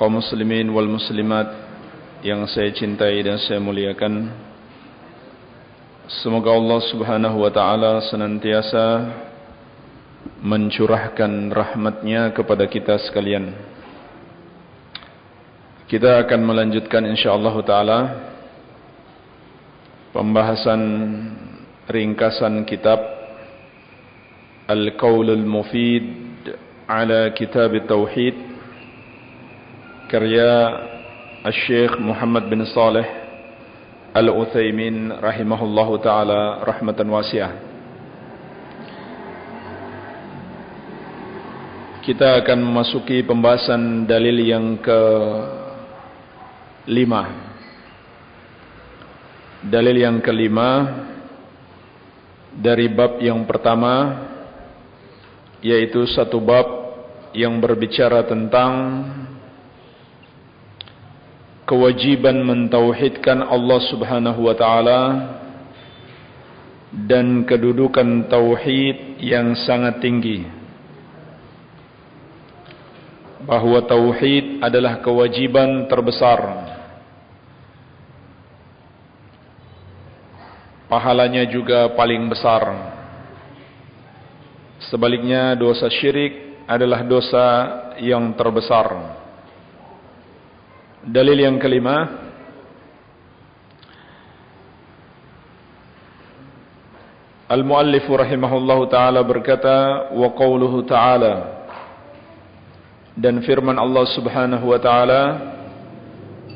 kaum muslimin wal muslimat yang saya cintai dan saya muliakan. Semoga Allah subhanahu wa ta'ala senantiasa mencurahkan rahmatnya kepada kita sekalian. Kita akan melanjutkan insyaAllah ta'ala Pembahasan ringkasan kitab Al-Qawlul Mufid ala Kitab Tauhid karya Al-Syekh Muhammad bin Saleh Al-Uthaymin rahimahullahu taala rahmatan wasi'ah. Kita akan memasuki pembahasan dalil yang ke lima. Dalil yang kelima dari bab yang pertama yaitu satu bab yang berbicara tentang kewajiban mentauhidkan Allah Subhanahu wa taala dan kedudukan tauhid yang sangat tinggi. Bahwa tauhid adalah kewajiban terbesar. Pahalanya juga paling besar. Sebaliknya dosa syirik adalah dosa yang terbesar dalil yang kelima. Al-muallif rahimahullahu taala berkata wa qauluhu taala. Dan firman Allah Subhanahu wa taala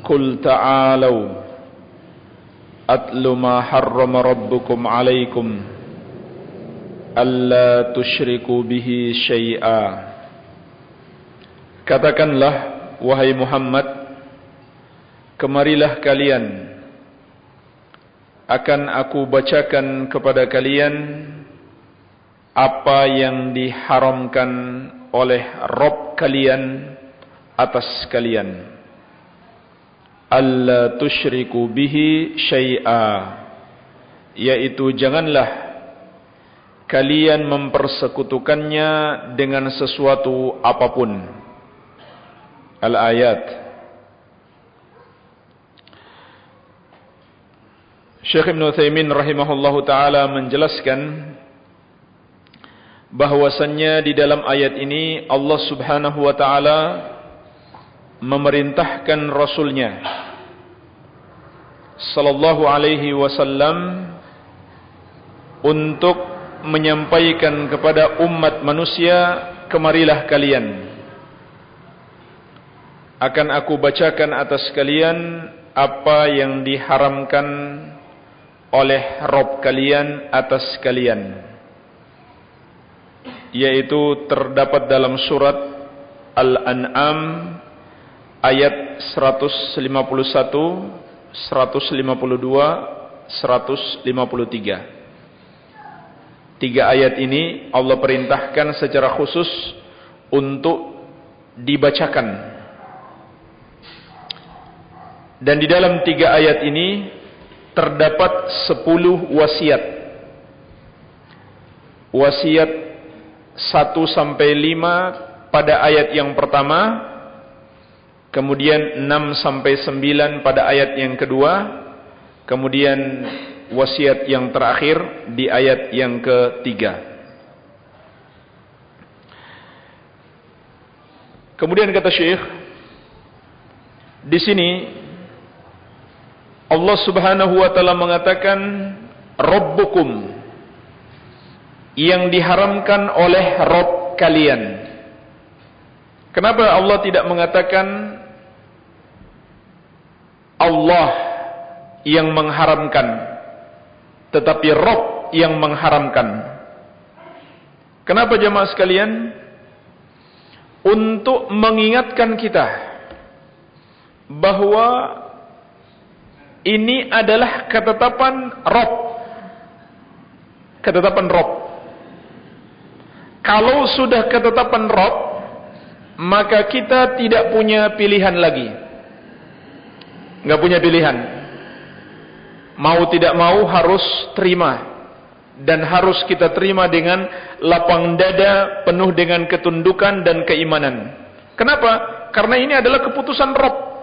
Qul ta'alu atlu ma harrama rabbukum 'alaikum alla tusyriku bihi syai'a Katakanlah wahai Muhammad Kemarilah kalian akan aku bacakan kepada kalian apa yang diharamkan oleh Rob kalian atas kalian. Alla tusyriku bihi syai'a yaitu janganlah kalian mempersekutukannya dengan sesuatu apapun. Al-ayat Syekh Ibn Uthaymin rahimahullahu ta'ala menjelaskan bahwasannya di dalam ayat ini Allah subhanahu wa ta'ala memerintahkan Rasulnya sallallahu alaihi wasallam untuk menyampaikan kepada umat manusia kemarilah kalian. Akan aku bacakan atas kalian apa yang diharamkan oleh Rob kalian atas kalian yaitu terdapat dalam surat Al-An'am ayat 151 152 153 tiga ayat ini Allah perintahkan secara khusus untuk dibacakan. Dan di dalam tiga ayat ini terdapat sepuluh wasiat. Wasiat satu sampai lima pada ayat yang pertama, kemudian enam sampai sembilan pada ayat yang kedua, kemudian wasiat yang terakhir di ayat yang ketiga. Kemudian kata Syekh, di sini Allah subhanahu wa ta'ala mengatakan Rabbukum yang diharamkan oleh Rabb kalian. Kenapa Allah tidak mengatakan Allah yang mengharamkan tetapi Rabb yang mengharamkan? Kenapa jemaah sekalian? untuk mengingatkan kita bahwa ini adalah ketetapan Rob. Ketetapan Rob. Kalau sudah ketetapan Rob, maka kita tidak punya pilihan lagi. Nggak punya pilihan. Mau tidak mau harus terima. Dan harus kita terima dengan lapang dada penuh dengan ketundukan dan keimanan. Kenapa? Karena ini adalah keputusan Rob.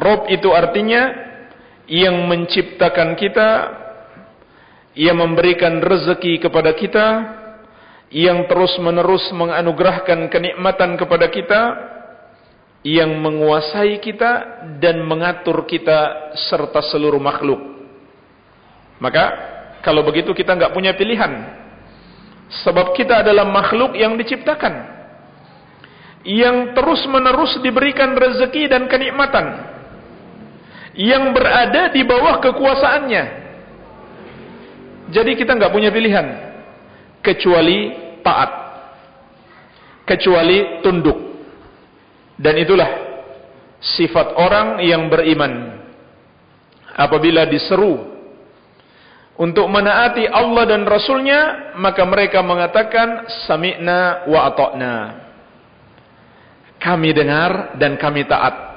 Rob itu artinya yang menciptakan kita, yang memberikan rezeki kepada kita, yang terus menerus menganugerahkan kenikmatan kepada kita, yang menguasai kita dan mengatur kita serta seluruh makhluk. Maka kalau begitu kita nggak punya pilihan. Sebab kita adalah makhluk yang diciptakan. Yang terus menerus diberikan rezeki dan kenikmatan yang berada di bawah kekuasaannya. Jadi kita nggak punya pilihan kecuali taat, kecuali tunduk. Dan itulah sifat orang yang beriman. Apabila diseru untuk menaati Allah dan Rasulnya, maka mereka mengatakan sami'na wa ata'na. Kami dengar dan kami taat.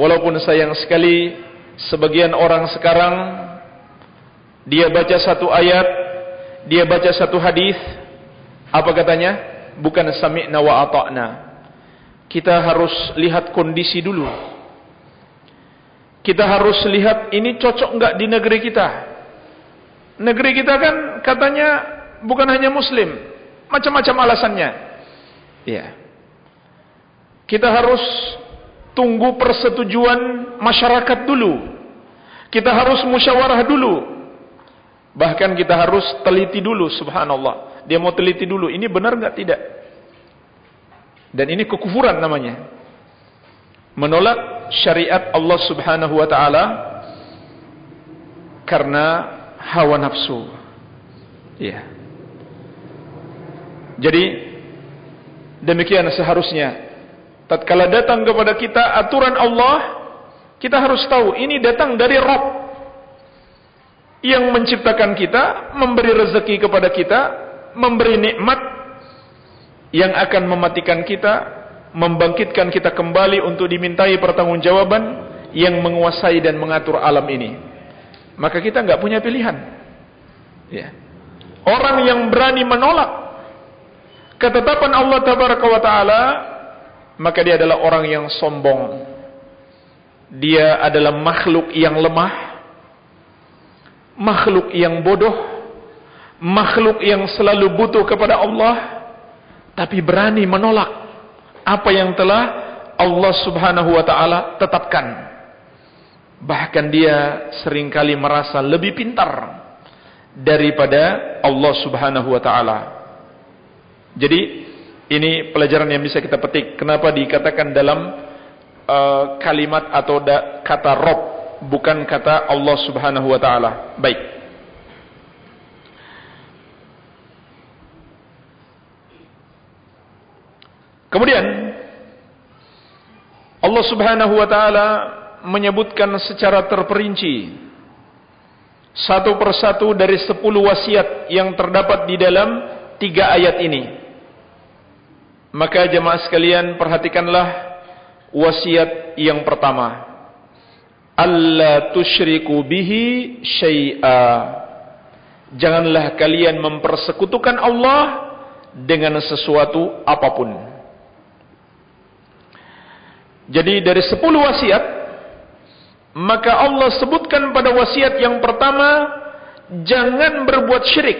Walaupun sayang sekali sebagian orang sekarang dia baca satu ayat, dia baca satu hadis, apa katanya? Bukan sami'na wa ata'na. Kita harus lihat kondisi dulu. Kita harus lihat ini cocok enggak di negeri kita. Negeri kita kan katanya bukan hanya muslim, macam-macam alasannya. Iya. Kita harus tunggu persetujuan masyarakat dulu. Kita harus musyawarah dulu. Bahkan kita harus teliti dulu, subhanallah. Dia mau teliti dulu, ini benar nggak tidak? Dan ini kekufuran namanya. Menolak syariat Allah subhanahu wa ta'ala karena hawa nafsu. Ya. Jadi, demikian seharusnya tatkala datang kepada kita aturan Allah, kita harus tahu ini datang dari Rabb yang menciptakan kita, memberi rezeki kepada kita, memberi nikmat yang akan mematikan kita, membangkitkan kita kembali untuk dimintai pertanggungjawaban yang menguasai dan mengatur alam ini. Maka kita nggak punya pilihan. Ya. Orang yang berani menolak ketetapan Allah Tabaraka wa Taala maka dia adalah orang yang sombong. Dia adalah makhluk yang lemah, makhluk yang bodoh, makhluk yang selalu butuh kepada Allah, tapi berani menolak apa yang telah Allah Subhanahu wa taala tetapkan. Bahkan dia sering kali merasa lebih pintar daripada Allah Subhanahu wa taala. Jadi ini pelajaran yang bisa kita petik. Kenapa dikatakan dalam uh, kalimat atau da, kata Rob, bukan kata Allah Subhanahu Wa Taala. Baik. Kemudian Allah Subhanahu Wa Taala menyebutkan secara terperinci satu persatu dari sepuluh wasiat yang terdapat di dalam tiga ayat ini. Maka jemaah sekalian perhatikanlah wasiat yang pertama. Allah tusyriku bihi syai'a. Janganlah kalian mempersekutukan Allah dengan sesuatu apapun. Jadi dari sepuluh wasiat, maka Allah sebutkan pada wasiat yang pertama, jangan berbuat syirik.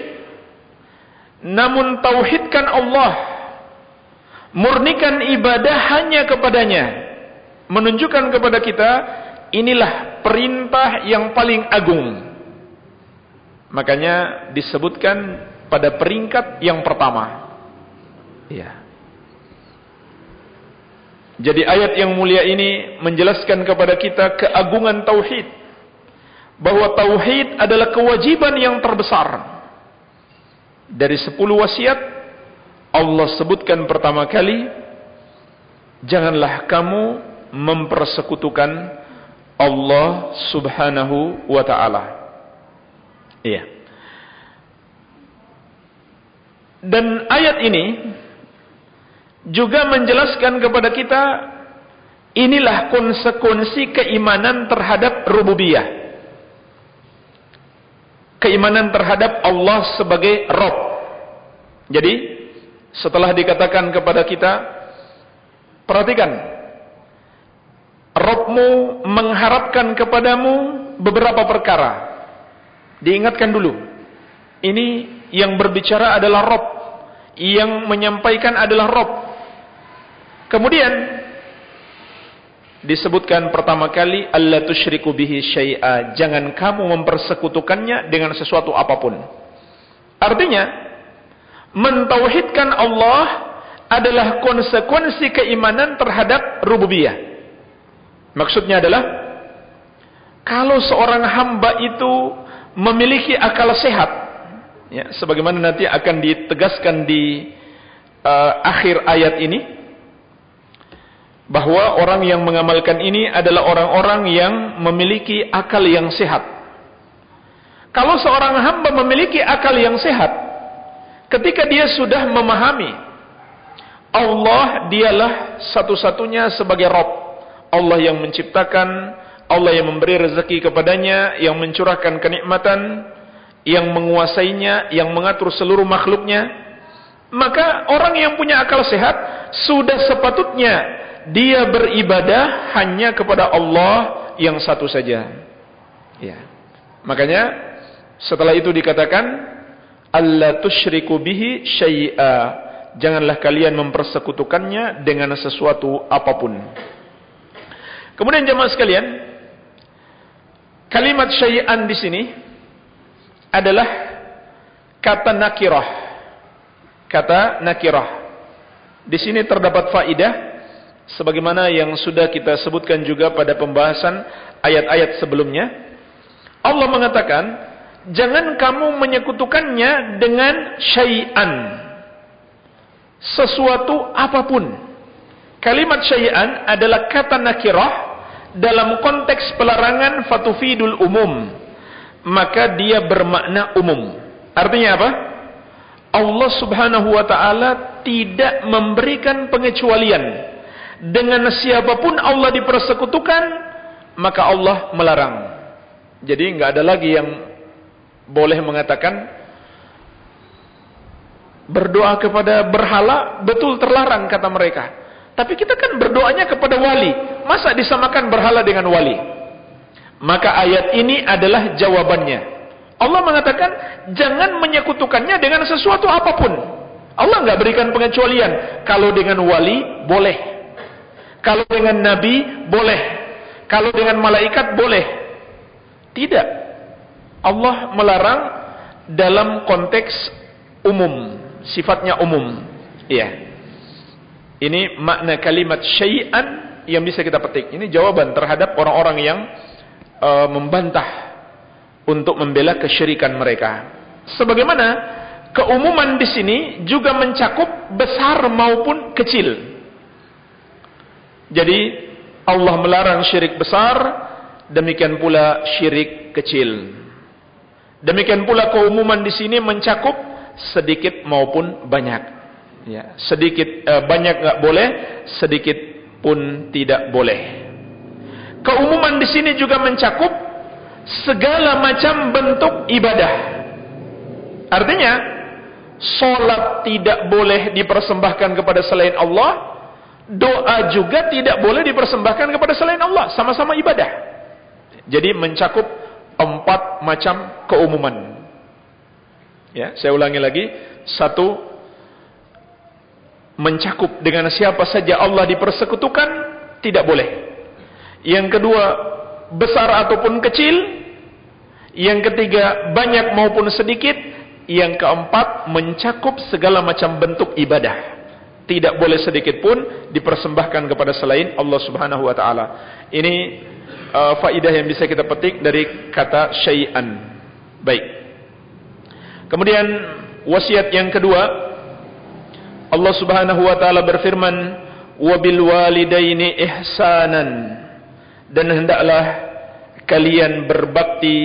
Namun tauhidkan Allah murnikan ibadah hanya kepadanya. Menunjukkan kepada kita inilah perintah yang paling agung. Makanya disebutkan pada peringkat yang pertama. Ya jadi ayat yang mulia ini menjelaskan kepada kita keagungan tauhid. Bahwa tauhid adalah kewajiban yang terbesar. Dari sepuluh wasiat Allah sebutkan pertama kali janganlah kamu mempersekutukan Allah Subhanahu wa taala. Iya. Dan ayat ini juga menjelaskan kepada kita inilah konsekuensi keimanan terhadap rububiyah. Keimanan terhadap Allah sebagai Rabb. Jadi, setelah dikatakan kepada kita, perhatikan, Rabbmu mengharapkan kepadamu beberapa perkara. Diingatkan dulu. Ini yang berbicara adalah Rob. Yang menyampaikan adalah Rob. Kemudian disebutkan pertama kali Allah tusyriku bihi syai'a. Jangan kamu mempersekutukannya dengan sesuatu apa pun. Artinya mentauhidkan Allah adalah konsekuensi keimanan terhadap rububiyah. Maksudnya adalah kalau seorang hamba itu memiliki akal sehat ya sebagaimana nanti akan ditegaskan di uh, akhir ayat ini bahwa orang yang mengamalkan ini adalah orang-orang yang memiliki akal yang sehat. Kalau seorang hamba memiliki akal yang sehat, ketika dia sudah memahami Allah dialah satu-satunya sebagai Rob, Allah yang menciptakan, Allah yang memberi rezeki kepadanya, yang mencurahkan kenikmatan, yang menguasainya, yang mengatur seluruh makhluknya, maka orang yang punya akal sehat sudah sepatutnya dia beribadah hanya kepada Allah yang satu saja. Ya. Makanya setelah itu dikatakan Allah tusyriku bihi syai'a. Janganlah kalian mempersekutukannya dengan sesuatu apapun. Kemudian jemaah sekalian, Kalimat syai'an di sini adalah kata nakirah. Kata nakirah. Di sini terdapat faidah sebagaimana yang sudah kita sebutkan juga pada pembahasan ayat-ayat sebelumnya. Allah mengatakan, jangan kamu menyekutukannya dengan syai'an. Sesuatu apapun. Kalimat syai'an adalah kata nakirah dalam konteks pelarangan fatufidul umum. Maka dia bermakna umum. Artinya apa? Allah subhanahu wa ta'ala tidak memberikan pengecualian. Dengan siapapun Allah dipersekutukan maka Allah melarang. Jadi nggak ada lagi yang boleh mengatakan berdoa kepada berhala betul terlarang kata mereka tapi kita kan berdoanya kepada wali. Masa disamakan berhala dengan wali? Maka ayat ini adalah jawabannya. Allah mengatakan, jangan menyekutukannya dengan sesuatu apa pun. Allah nggak berikan pengecualian. Kalau dengan wali, boleh. Kalau dengan nabi, boleh. Kalau dengan malaikat, boleh. Tidak. Allah melarang dalam konteks umum. Sifatnya umum. Iya. Ini makna kalimat syai'an yang bisa kita petik. Ini jawaban terhadap orang-orang yang uh, membantah untuk membela kesyirikan mereka. Sebagaimana keumuman di sini juga mencakup besar maupun kecil. Jadi Allah melarang syirik besar, demikian pula syirik kecil. Demikian pula keumuman di sini mencakup sedikit maupun banyak. Ya, sedikit eh, banyak nggak boleh, sedikit pun tidak boleh. Keumuman di sini juga mencakup segala macam bentuk ibadah. Artinya, solat tidak boleh dipersembahkan kepada selain Allah, doa juga tidak boleh dipersembahkan kepada selain Allah, sama-sama ibadah. Jadi mencakup empat macam keumuman. Ya, saya ulangi lagi. Satu, mencakup dengan siapa saja Allah dipersekutukan tidak boleh. Yang kedua, besar ataupun kecil. Yang ketiga, banyak maupun sedikit. Yang keempat, mencakup segala macam bentuk ibadah. Tidak boleh sedikit pun dipersembahkan kepada selain Allah Subhanahu wa taala. Ini uh, faidah yang bisa kita petik dari kata syai'an. Baik. Kemudian wasiat yang kedua Allah Subhanahu wa taala berfirman, "Wa bil walidaini ihsanan." Dan hendaklah kalian berbakti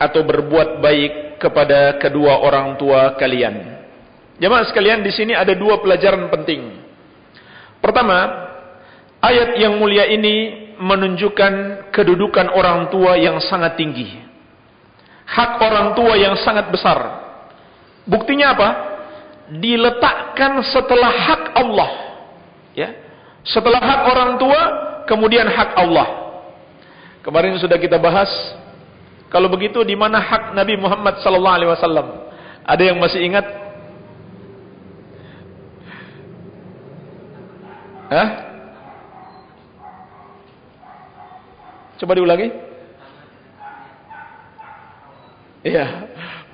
atau berbuat baik kepada kedua orang tua kalian. Jemaah sekalian, di sini ada dua pelajaran penting. Pertama, ayat yang mulia ini menunjukkan kedudukan orang tua yang sangat tinggi. Hak orang tua yang sangat besar. Buktinya apa? diletakkan setelah hak Allah. Ya. Setelah hak orang tua, kemudian hak Allah. Kemarin sudah kita bahas kalau begitu di mana hak Nabi Muhammad wasallam? Ada yang masih ingat? Hah? Coba diulangi. Iya,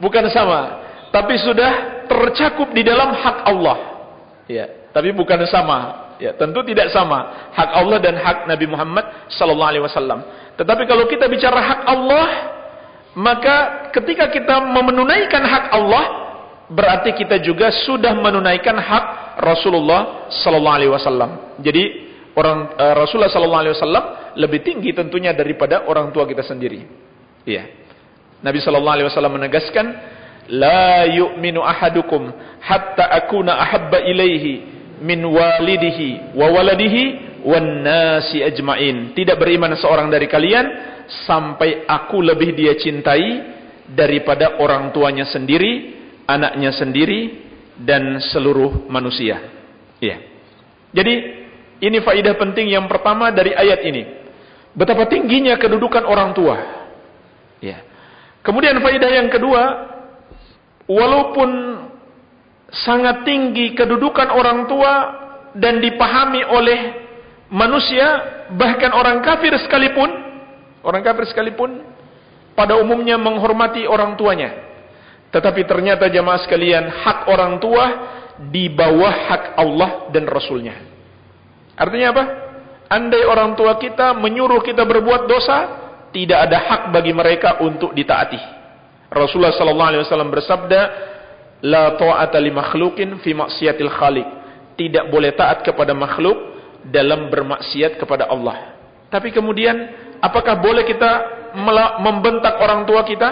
bukan sama, tapi sudah tercakup di dalam hak Allah. Ya, tapi bukan sama. Ya, tentu tidak sama hak Allah dan hak Nabi Muhammad sallallahu alaihi wasallam. Tetapi kalau kita bicara hak Allah, maka ketika kita menunaikan hak Allah, berarti kita juga sudah menunaikan hak Rasulullah sallallahu alaihi wasallam. Jadi orang uh, Rasulullah sallallahu alaihi wasallam lebih tinggi tentunya daripada orang tua kita sendiri. Iya. Nabi sallallahu alaihi wasallam menegaskan la yu'minu ahadukum hatta akuna ahabba ilaihi min walidihi wa waladihi wan nasi ajmain. Tidak beriman seorang dari kalian sampai aku lebih dia cintai daripada orang tuanya sendiri, anaknya sendiri dan seluruh manusia. Iya. Jadi ini faidah penting yang pertama dari ayat ini. Betapa tingginya kedudukan orang tua. Ya. Kemudian faidah yang kedua, walaupun sangat tinggi kedudukan orang tua dan dipahami oleh manusia bahkan orang kafir sekalipun orang kafir sekalipun pada umumnya menghormati orang tuanya tetapi ternyata jamaah sekalian hak orang tua di bawah hak Allah dan Rasulnya artinya apa? Andai orang tua kita menyuruh kita berbuat dosa tidak ada hak bagi mereka untuk ditaati Rasulullah sallallahu alaihi wasallam bersabda, "La ta'ata li makhluqin fi maksiatil khaliq." Tidak boleh taat kepada makhluk dalam bermaksiat kepada Allah. Tapi kemudian, apakah boleh kita membentak orang tua kita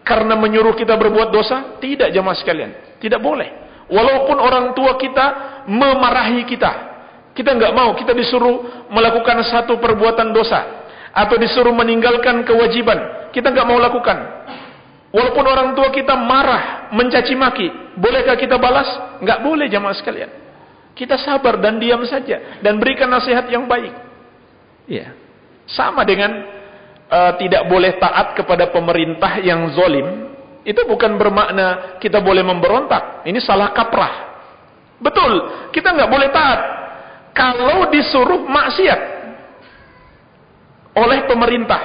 karena menyuruh kita berbuat dosa? Tidak jemaah sekalian, tidak boleh. Walaupun orang tua kita memarahi kita, kita enggak mau, kita disuruh melakukan satu perbuatan dosa atau disuruh meninggalkan kewajiban, kita enggak mau lakukan. Walaupun orang tua kita marah, mencaci maki, bolehkah kita balas? Enggak boleh jamaah sekalian. Kita sabar dan diam saja dan berikan nasihat yang baik. Ya. Sama dengan uh, tidak boleh taat kepada pemerintah yang zolim. Itu bukan bermakna kita boleh memberontak. Ini salah kaprah. Betul, kita enggak boleh taat. Kalau disuruh maksiat oleh pemerintah.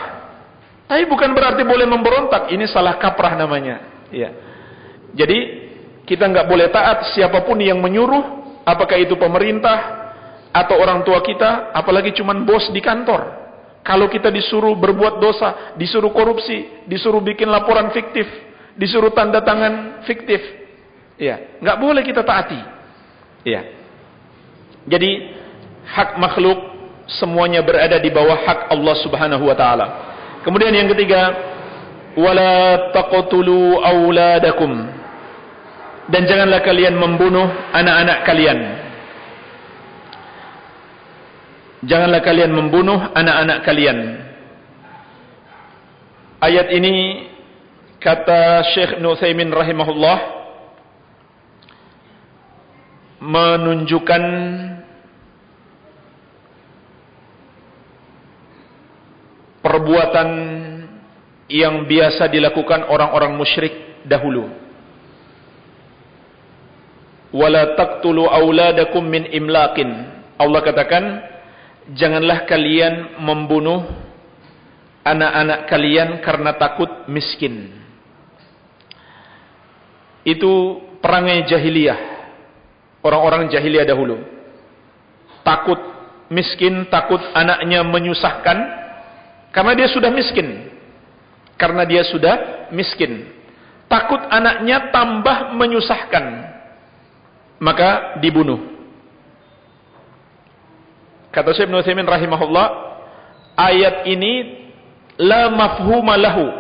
Tapi bukan berarti boleh memberontak. Ini salah kaprah namanya. Ya. Jadi kita nggak boleh taat siapa pun yang menyuruh, apakah itu pemerintah atau orang tua kita, apalagi cuman bos di kantor. Kalau kita disuruh berbuat dosa, disuruh korupsi, disuruh bikin laporan fiktif, disuruh tanda tangan fiktif, ya nggak boleh kita taati. Ya. Jadi hak makhluk semuanya berada di bawah hak Allah Subhanahu Wa Taala. Kemudian yang ketiga, wala taqtulu auladakum. Dan janganlah kalian membunuh anak-anak kalian. Janganlah kalian membunuh anak-anak kalian. Ayat ini kata Syekh Nuthaimin rahimahullah menunjukkan perbuatan yang biasa dilakukan orang-orang musyrik dahulu. Wala taqtulu auladakum min imlaqin. Allah katakan, janganlah kalian membunuh anak-anak kalian karena takut miskin. Itu perangai jahiliyah. Orang-orang jahiliyah dahulu. Takut miskin, takut anaknya menyusahkan, karena dia sudah miskin. Karena dia sudah miskin. Takut anaknya tambah menyusahkan. maka dibunuh. Kata Syekh Ibnu Utsaimin rahimahullah, ayat ini la mafhuma lahu.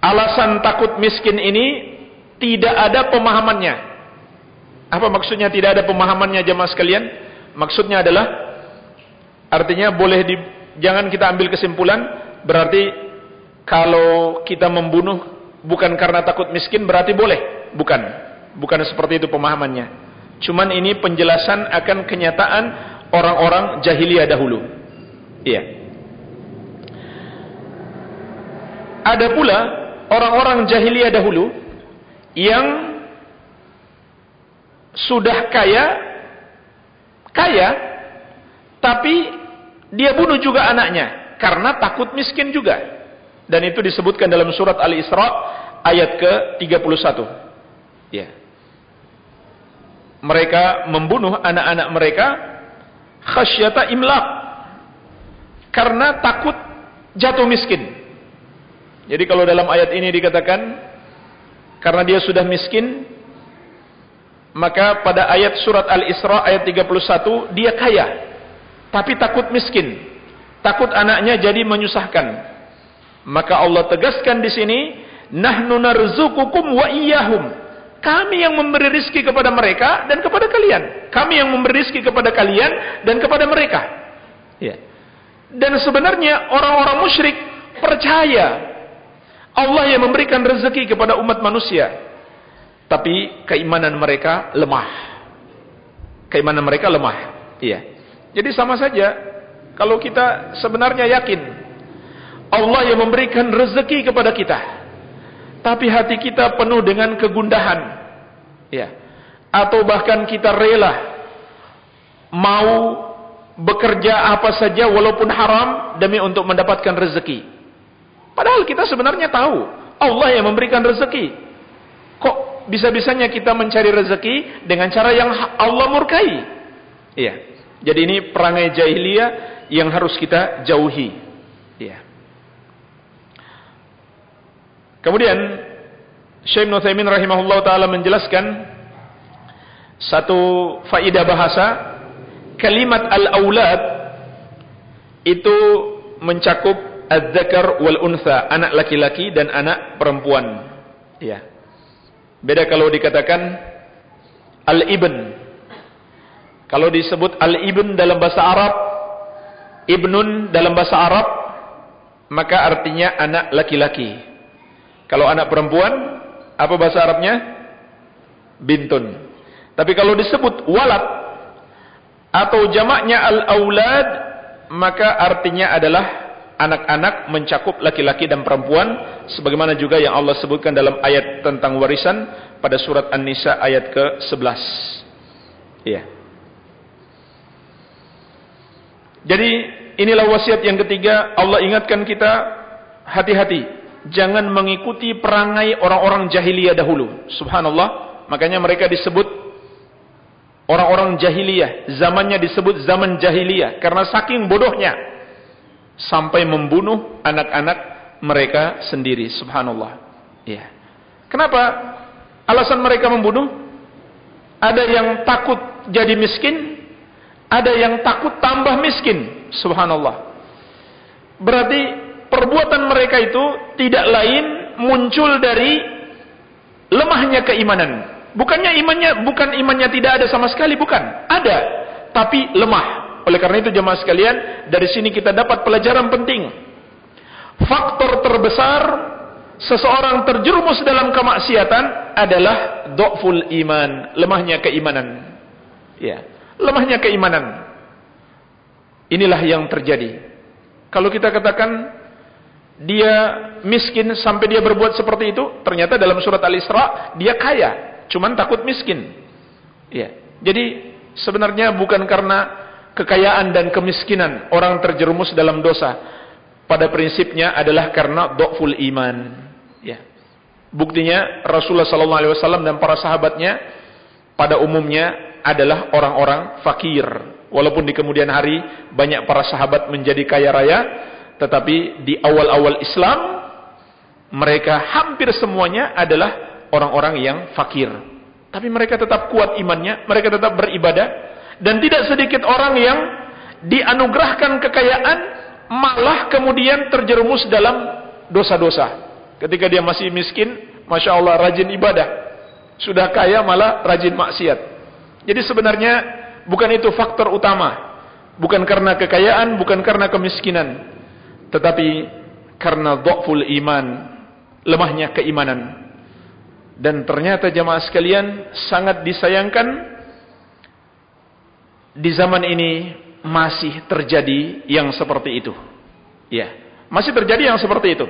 Alasan takut miskin ini tidak ada pemahamannya. Apa maksudnya tidak ada pemahamannya jemaah sekalian? Maksudnya adalah artinya boleh di, jangan kita ambil kesimpulan berarti kalau kita membunuh bukan karena takut miskin berarti boleh. Bukan. Bukan seperti itu pemahamannya. Cuman ini penjelasan akan kenyataan orang-orang jahiliyah dahulu. Iya. Ada pula orang-orang jahiliyah dahulu yang sudah kaya kaya tapi dia bunuh juga anaknya karena takut miskin juga. Dan itu disebutkan dalam surat Al-Isra ayat ke-31. Ya. Mereka membunuh anak-anak mereka khasyata imlaq. Karena takut jatuh miskin. Jadi kalau dalam ayat ini dikatakan karena dia sudah miskin maka pada ayat surat Al-Isra ayat 31 dia kaya tapi takut miskin. Takut anaknya jadi menyusahkan. Maka Allah tegaskan di sini, nahnu narzukukum wa iyyahum. Kami yang memberi rizki kepada mereka dan kepada kalian. Kami yang memberi rizki kepada kalian dan kepada mereka. Ya. Dan sebenarnya orang-orang musyrik percaya Allah yang memberikan rezeki kepada umat manusia. Tapi keimanan mereka lemah. Keimanan mereka lemah. Iya. Jadi sama saja kalau kita sebenarnya yakin Allah yang memberikan rezeki kepada kita. Tapi hati kita penuh dengan kegundahan. Ya. Atau bahkan kita rela mau bekerja apa saja walaupun haram demi untuk mendapatkan rezeki. Padahal kita sebenarnya tahu Allah yang memberikan rezeki. Kok bisa-bisanya kita mencari rezeki dengan cara yang Allah murkai? Iya. Jadi ini perangai jahiliyah yang harus kita jauhi. Iya. Kemudian Syekh Ibn rahimahullah taala menjelaskan satu faidah bahasa kalimat al-aulad itu mencakup az-zakar wal unsa, anak laki-laki dan anak perempuan. Ya. Beda kalau dikatakan al-ibn. Kalau disebut al-ibn dalam bahasa Arab, ibnun dalam bahasa Arab, maka artinya anak laki-laki. Kalau anak perempuan, apa bahasa Arabnya? Bintun. Tapi kalau disebut walad atau jamaknya al-aulad, maka artinya adalah anak-anak mencakup laki-laki dan perempuan sebagaimana juga yang Allah sebutkan dalam ayat tentang warisan pada surat An-Nisa ayat ke-11. Iya. Jadi inilah wasiat yang ketiga Allah ingatkan kita hati-hati jangan mengikuti perangai orang-orang jahiliyah dahulu. Subhanallah, makanya mereka disebut orang-orang jahiliyah. Zamannya disebut zaman jahiliyah karena saking bodohnya sampai membunuh anak-anak mereka sendiri. Subhanallah. Ya. Kenapa? Alasan mereka membunuh? Ada yang takut jadi miskin, ada yang takut tambah miskin. Subhanallah. Berarti perbuatan mereka itu tidak lain muncul dari lemahnya keimanan. Bukannya imannya bukan imannya tidak ada sama sekali, bukan. Ada, tapi lemah. Oleh karena itu jemaah sekalian, dari sini kita dapat pelajaran penting. Faktor terbesar seseorang terjerumus dalam kemaksiatan adalah dhaful iman, lemahnya keimanan. Ya, lemahnya keimanan. Inilah yang terjadi. Kalau kita katakan dia miskin sampai dia berbuat seperti itu, ternyata dalam surat Al-Isra dia kaya, cuman takut miskin. Ya. Jadi sebenarnya bukan karena kekayaan dan kemiskinan orang terjerumus dalam dosa. Pada prinsipnya adalah karena dhaful iman. Ya. Buktinya Rasulullah wasallam dan para sahabatnya pada umumnya adalah orang-orang fakir. Walaupun di kemudian hari banyak para sahabat menjadi kaya raya, tetapi di awal-awal Islam mereka hampir semuanya adalah orang-orang yang fakir. Tapi mereka tetap kuat imannya, mereka tetap beribadah dan tidak sedikit orang yang dianugerahkan kekayaan malah kemudian terjerumus dalam dosa-dosa. Ketika dia masih miskin, Masya Allah rajin ibadah. Sudah kaya malah rajin maksiat. Jadi sebenarnya bukan itu faktor utama. Bukan karena kekayaan, bukan karena kemiskinan. Tetapi karena dhaful iman, lemahnya keimanan. Dan ternyata jemaah sekalian sangat disayangkan di zaman ini masih terjadi yang seperti itu. Ya, masih terjadi yang seperti itu.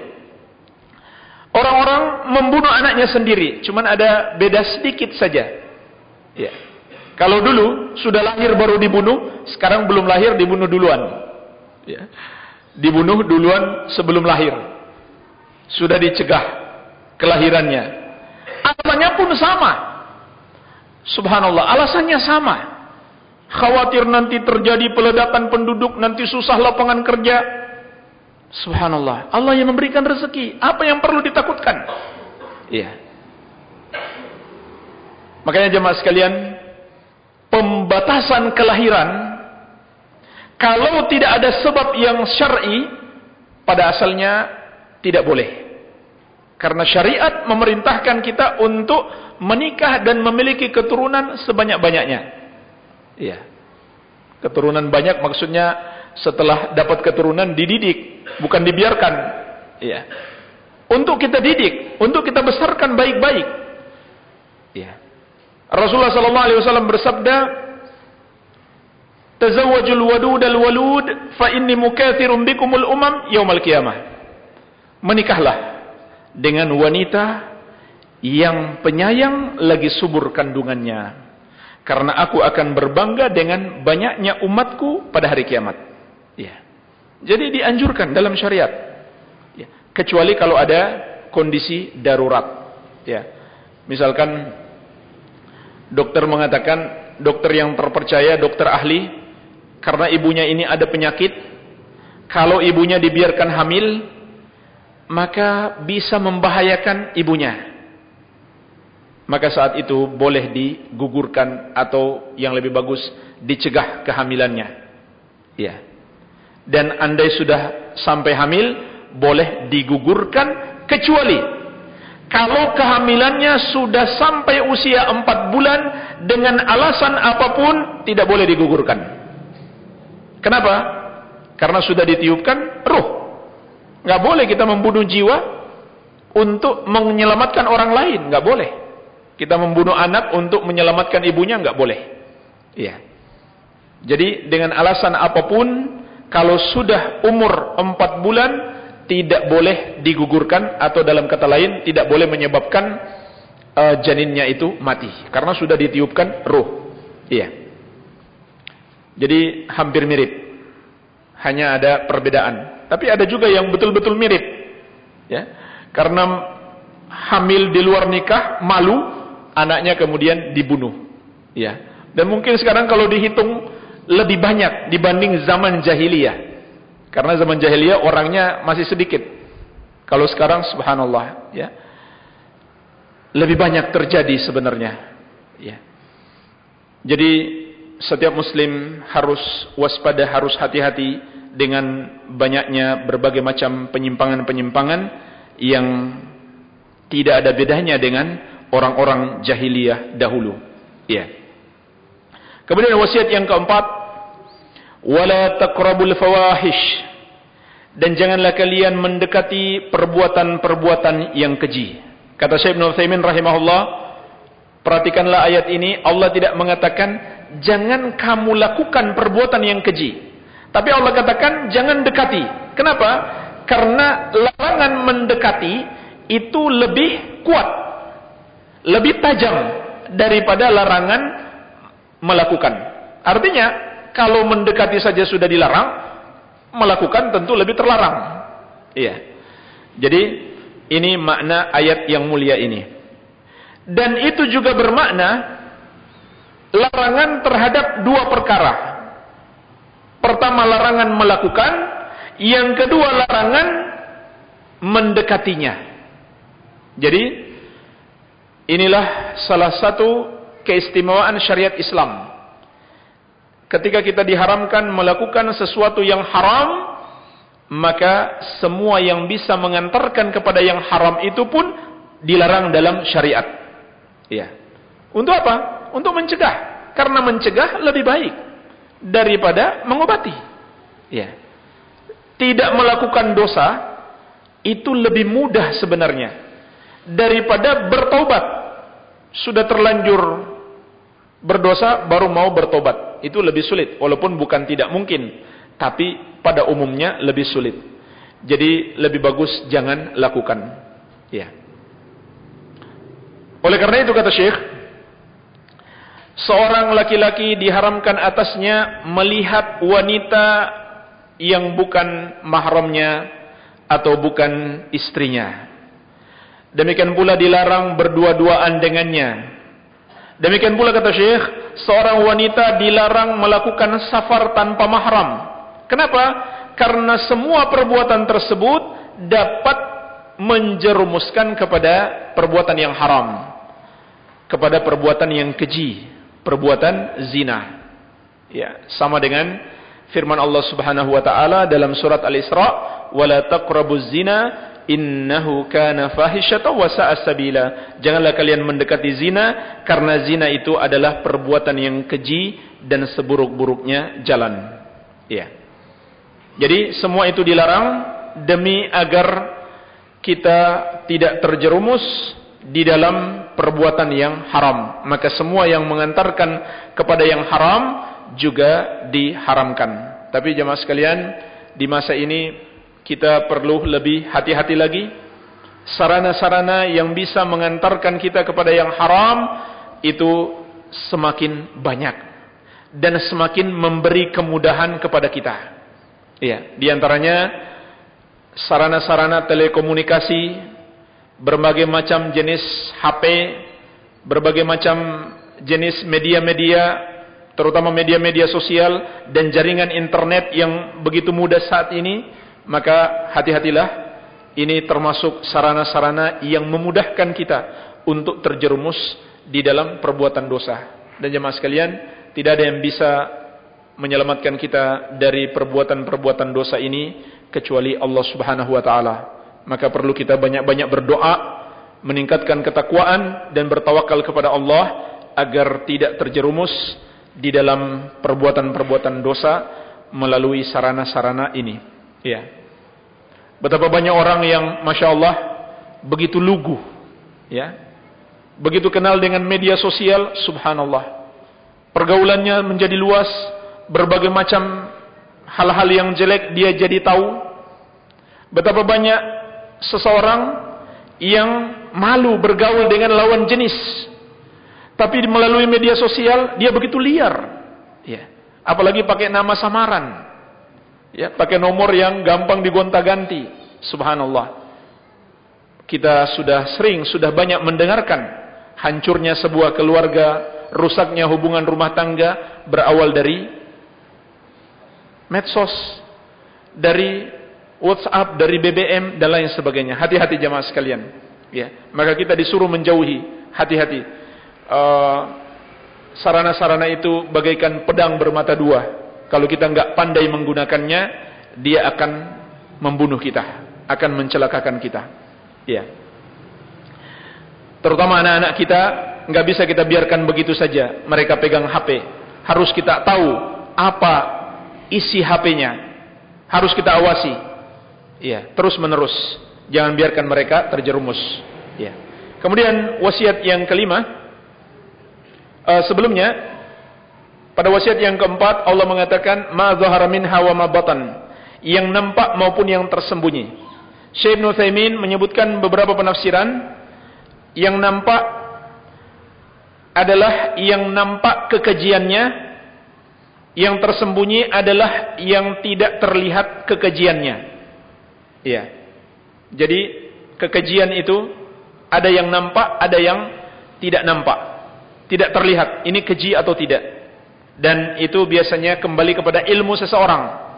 Orang-orang membunuh anaknya sendiri, cuman ada beda sedikit saja. Ya. Kalau dulu sudah lahir baru dibunuh, sekarang belum lahir dibunuh duluan. Ya. Dibunuh duluan sebelum lahir. Sudah dicegah kelahirannya. Alasannya pun sama. Subhanallah, alasannya sama. Khawatir nanti terjadi peledakan penduduk, nanti susah lapangan kerja. Subhanallah, Allah yang memberikan rezeki. Apa yang perlu ditakutkan? Iya. Makanya jemaah sekalian, pembatasan kelahiran kalau tidak ada sebab yang syar'i pada asalnya tidak boleh. Karena syariat memerintahkan kita untuk menikah dan memiliki keturunan sebanyak-banyaknya. Iya. Keturunan banyak maksudnya setelah dapat keturunan dididik, bukan dibiarkan. Iya. Untuk kita didik, untuk kita besarkan baik-baik. Iya. Rasulullah sallallahu alaihi wasallam bersabda, "Tazawwajul wadud al-walud fa inni mukatsirun bikumul umam yaumal qiyamah." Menikahlah dengan wanita yang penyayang lagi subur kandungannya. Karena aku akan berbangga dengan banyaknya umatku pada hari kiamat. Ya. Jadi dianjurkan dalam syariat. Ya. Kecuali kalau ada kondisi darurat. Ya. Misalkan dokter mengatakan, dokter yang terpercaya, dokter ahli, karena ibunya ini ada penyakit, kalau ibunya dibiarkan hamil, maka bisa membahayakan ibunya. Maka saat itu boleh digugurkan atau yang lebih bagus dicegah kehamilannya. Ya. Dan andai sudah sampai hamil boleh digugurkan kecuali kalau kehamilannya sudah sampai usia 4 bulan dengan alasan apa pun tidak boleh digugurkan. Kenapa? Karena sudah ditiupkan ruh Nggak boleh kita membunuh jiwa untuk menyelamatkan orang lain. Nggak boleh. Kita membunuh anak untuk menyelamatkan ibunya. Nggak boleh. Iya. Jadi dengan alasan apa pun, kalau sudah umur 4 bulan, tidak boleh digugurkan atau dalam kata lain tidak boleh menyebabkan uh, janinnya itu mati karena sudah ditiupkan ruh. Iya. Jadi hampir mirip. Hanya ada perbedaan. Tapi ada juga yang betul-betul mirip. Ya. Karena hamil di luar nikah, malu, anaknya kemudian dibunuh. Ya. Dan mungkin sekarang kalau dihitung lebih banyak dibanding zaman jahiliyah. Karena zaman jahiliyah orangnya masih sedikit. Kalau sekarang subhanallah, ya. Lebih banyak terjadi sebenarnya. Ya. Jadi setiap muslim harus waspada, harus hati-hati dengan banyaknya berbagai macam penyimpangan-penyimpangan yang tidak ada bedanya dengan orang-orang jahiliyah dahulu. Ya. Kemudian wasiat yang keempat, wala taqrabul fawahish dan janganlah kalian mendekati perbuatan-perbuatan yang keji. Kata Syekh Ibn Utsaimin rahimahullah, perhatikanlah ayat ini, Allah tidak mengatakan jangan kamu lakukan perbuatan yang keji. Tapi Allah katakan jangan dekati. Kenapa? Karena larangan mendekati itu lebih kuat, lebih tajam daripada larangan melakukan. Artinya, kalau mendekati saja sudah dilarang, melakukan tentu lebih terlarang. Iya. Jadi, ini makna ayat yang mulia ini. Dan itu juga bermakna larangan terhadap dua perkara. Pertama larangan melakukan, yang kedua larangan mendekatinya. Jadi Inilah salah satu keistimewaan syariat Islam. Ketika kita diharamkan melakukan sesuatu yang haram, maka semua yang bisa mengantarkan kepada yang haram itu pun dilarang dalam syariat. Ya. Untuk apa? Untuk mencegah. Karena mencegah lebih baik daripada mengobati. Ya. Tidak melakukan dosa itu lebih mudah sebenarnya daripada bertobat. Sudah terlanjur berdosa baru mau bertobat. Itu lebih sulit walaupun bukan tidak mungkin, tapi pada umumnya lebih sulit. Jadi lebih bagus jangan lakukan. Ya. Oleh karena itu kata Syekh, seorang laki-laki diharamkan atasnya melihat wanita yang bukan mahramnya atau bukan istrinya. Demikian pula dilarang berdua-duaan dengannya. Demikian pula kata Syekh, seorang wanita dilarang melakukan safar tanpa mahram. Kenapa? Karena semua perbuatan tersebut dapat menjerumuskan kepada perbuatan yang haram. Kepada perbuatan yang keji. Perbuatan zina. Ya, sama dengan firman Allah Subhanahu wa taala dalam surat Al-Isra, "Wala taqrabuz zina innahu kana fahishatan wa sa'a sabila." Janganlah kalian mendekati zina karena zina itu adalah perbuatan yang keji dan seburuk-buruknya jalan. Ya. Jadi semua itu dilarang demi agar kita tidak terjerumus di dalam perbuatan yang haram. Maka semua yang mengantarkan kepada yang haram juga diharamkan. Tapi jemaah sekalian, di masa ini kita perlu lebih hati-hati lagi. Sarana-sarana yang bisa mengantarkan kita kepada yang haram itu semakin banyak dan semakin memberi kemudahan kepada kita. Iya, di antaranya sarana-sarana telekomunikasi, berbagai macam jenis HP, berbagai macam jenis media-media, terutama media-media sosial dan jaringan internet yang begitu mudah saat ini, maka hati-hatilah. Ini termasuk sarana-sarana yang memudahkan kita untuk terjerumus di dalam perbuatan dosa. Dan jemaah sekalian, tidak ada yang bisa menyelamatkan kita dari perbuatan-perbuatan dosa ini kecuali Allah Subhanahu wa taala. Maka perlu kita banyak-banyak berdoa, meningkatkan ketakwaan dan bertawakal kepada Allah agar tidak terjerumus di dalam perbuatan-perbuatan dosa melalui sarana-sarana ini. Ya. Betapa banyak orang yang masya Allah begitu lugu, ya, begitu kenal dengan media sosial, subhanallah. Pergaulannya menjadi luas, berbagai macam hal-hal yang jelek dia jadi tahu. Betapa banyak seseorang yang malu bergaul dengan lawan jenis. Tapi melalui media sosial dia begitu liar. Ya. Apalagi pakai nama samaran. Ya, pakai nomor yang gampang digonta-ganti. Subhanallah. Kita sudah sering, sudah banyak mendengarkan hancurnya sebuah keluarga, rusaknya hubungan rumah tangga berawal dari medsos, dari WhatsApp, dari BBM dan lain sebagainya. Hati-hati jamaah sekalian. Ya, maka kita disuruh menjauhi. Hati-hati. Uh, sarana-sarana itu bagaikan pedang bermata dua. Kalau kita nggak pandai menggunakannya, dia akan membunuh kita, akan mencelakakan kita. Ya. Terutama anak-anak kita nggak bisa kita biarkan begitu saja. Mereka pegang HP. Harus kita tahu apa isi HP-nya. Harus kita awasi. Ya, terus menerus. Jangan biarkan mereka terjerumus. Ya. Kemudian wasiat yang kelima, uh, sebelumnya pada wasiat yang keempat Allah mengatakan ma zahara minha wa ma batan, yang nampak maupun yang tersembunyi. Syekh Ibnu Taimin menyebutkan beberapa penafsiran yang nampak adalah yang nampak kekejiannya yang tersembunyi adalah yang tidak terlihat kekejiannya. Ya. Jadi kekejian itu ada yang nampak, ada yang tidak nampak. Tidak terlihat ini keji atau tidak. Dan itu biasanya kembali kepada ilmu seseorang.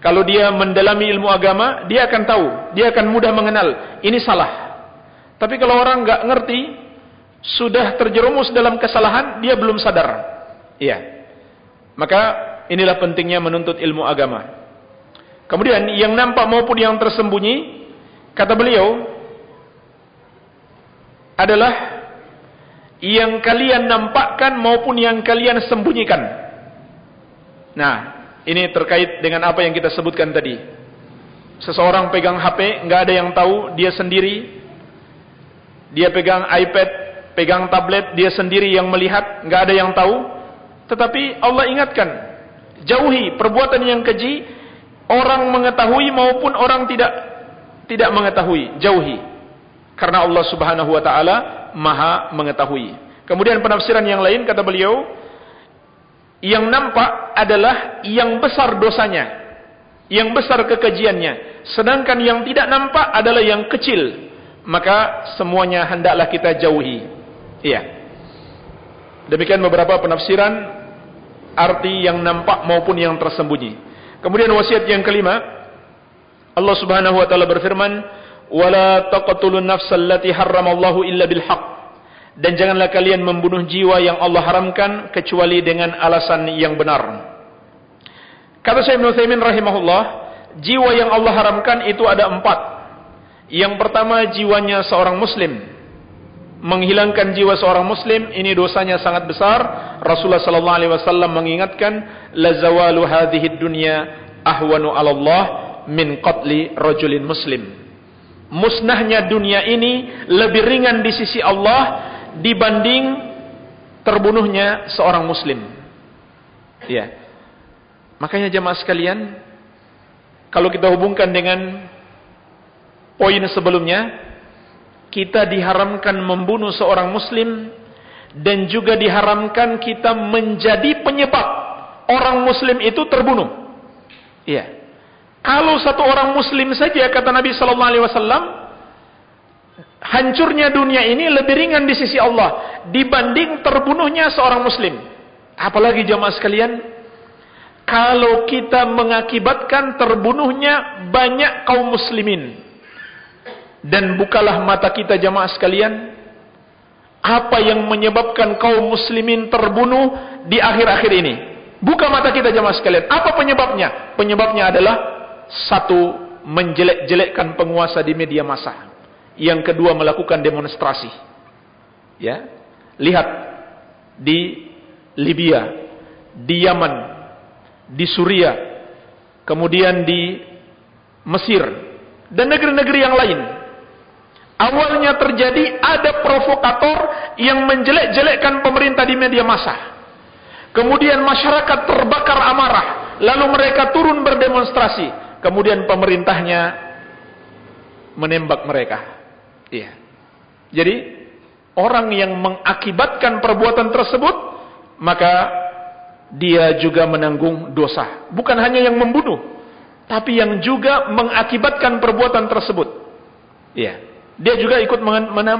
Kalau dia mendalami ilmu agama, dia akan tahu, dia akan mudah mengenal ini salah. Tapi kalau orang nggak ngerti, sudah terjerumus dalam kesalahan, dia belum sadar. Iya. Maka inilah pentingnya menuntut ilmu agama. Kemudian yang nampak maupun yang tersembunyi, kata beliau, adalah yang kalian nampakkan maupun yang kalian sembunyikan. Nah, ini terkait dengan apa yang kita sebutkan tadi. Seseorang pegang HP, nggak ada yang tahu, dia sendiri. Dia pegang iPad, pegang tablet, dia sendiri yang melihat, nggak ada yang tahu. Tetapi Allah ingatkan, jauhi perbuatan yang keji, orang mengetahui maupun orang tidak tidak mengetahui, jauhi. Karena Allah Subhanahu wa taala Maha mengetahui. Kemudian penafsiran yang lain kata beliau, yang nampak adalah yang besar dosanya yang besar kekejiannya sedangkan yang tidak nampak adalah yang kecil. Maka semuanya hendaklah kita jauhi. Iya. Demikian beberapa penafsiran arti yang nampak maupun yang tersembunyi. Kemudian wasiat yang kelima. Allah Subhanahu wa taala berfirman wala taqtulun nafsal lati harramallahu illa bil haqq dan janganlah kalian membunuh jiwa yang Allah haramkan kecuali dengan alasan yang benar Kata Syekh Ibn Thaymin rahimahullah, jiwa yang Allah haramkan itu ada empat. Yang pertama jiwanya seorang muslim. Menghilangkan jiwa seorang muslim ini dosanya sangat besar. Rasulullah sallallahu alaihi wasallam mengingatkan, la zawalu hadhihi dunya ahwanu 'ala Allah min qatli rajulin muslim. Musnahnya dunia ini lebih ringan di sisi Allah dibanding terbunuhnya seorang muslim. Ya. Makanya jemaah sekalian, kalau kita hubungkan dengan poin sebelumnya, kita diharamkan membunuh seorang muslim dan juga diharamkan kita menjadi penyebab orang muslim itu terbunuh. Iya. Kalau satu orang muslim saja kata Nabi sallallahu alaihi wasallam hancurnya dunia ini lebih ringan di sisi Allah dibanding terbunuhnya seorang muslim. Apalagi jemaah sekalian, kalau kita mengakibatkan terbunuhnya banyak kaum muslimin dan bukalah mata kita jamaah sekalian apa yang menyebabkan kaum muslimin terbunuh di akhir-akhir ini? Buka mata kita jamaah sekalian apa penyebabnya? Penyebabnya adalah satu menjelek-jelekkan penguasa di media massa yang kedua melakukan demonstrasi ya lihat di Libya di Yaman di Suria, kemudian di Mesir, dan negeri-negeri yang lain. Awalnya terjadi ada provokator yang menjelek-jelekkan pemerintah di media massa. Kemudian masyarakat terbakar amarah, lalu mereka turun berdemonstrasi. Kemudian pemerintahnya menembak mereka. Iya. Jadi orang yang mengakibatkan perbuatan tersebut maka dia juga menanggung dosa. Bukan hanya yang membunuh, tapi yang juga mengakibatkan perbuatan tersebut. Ya, dia juga ikut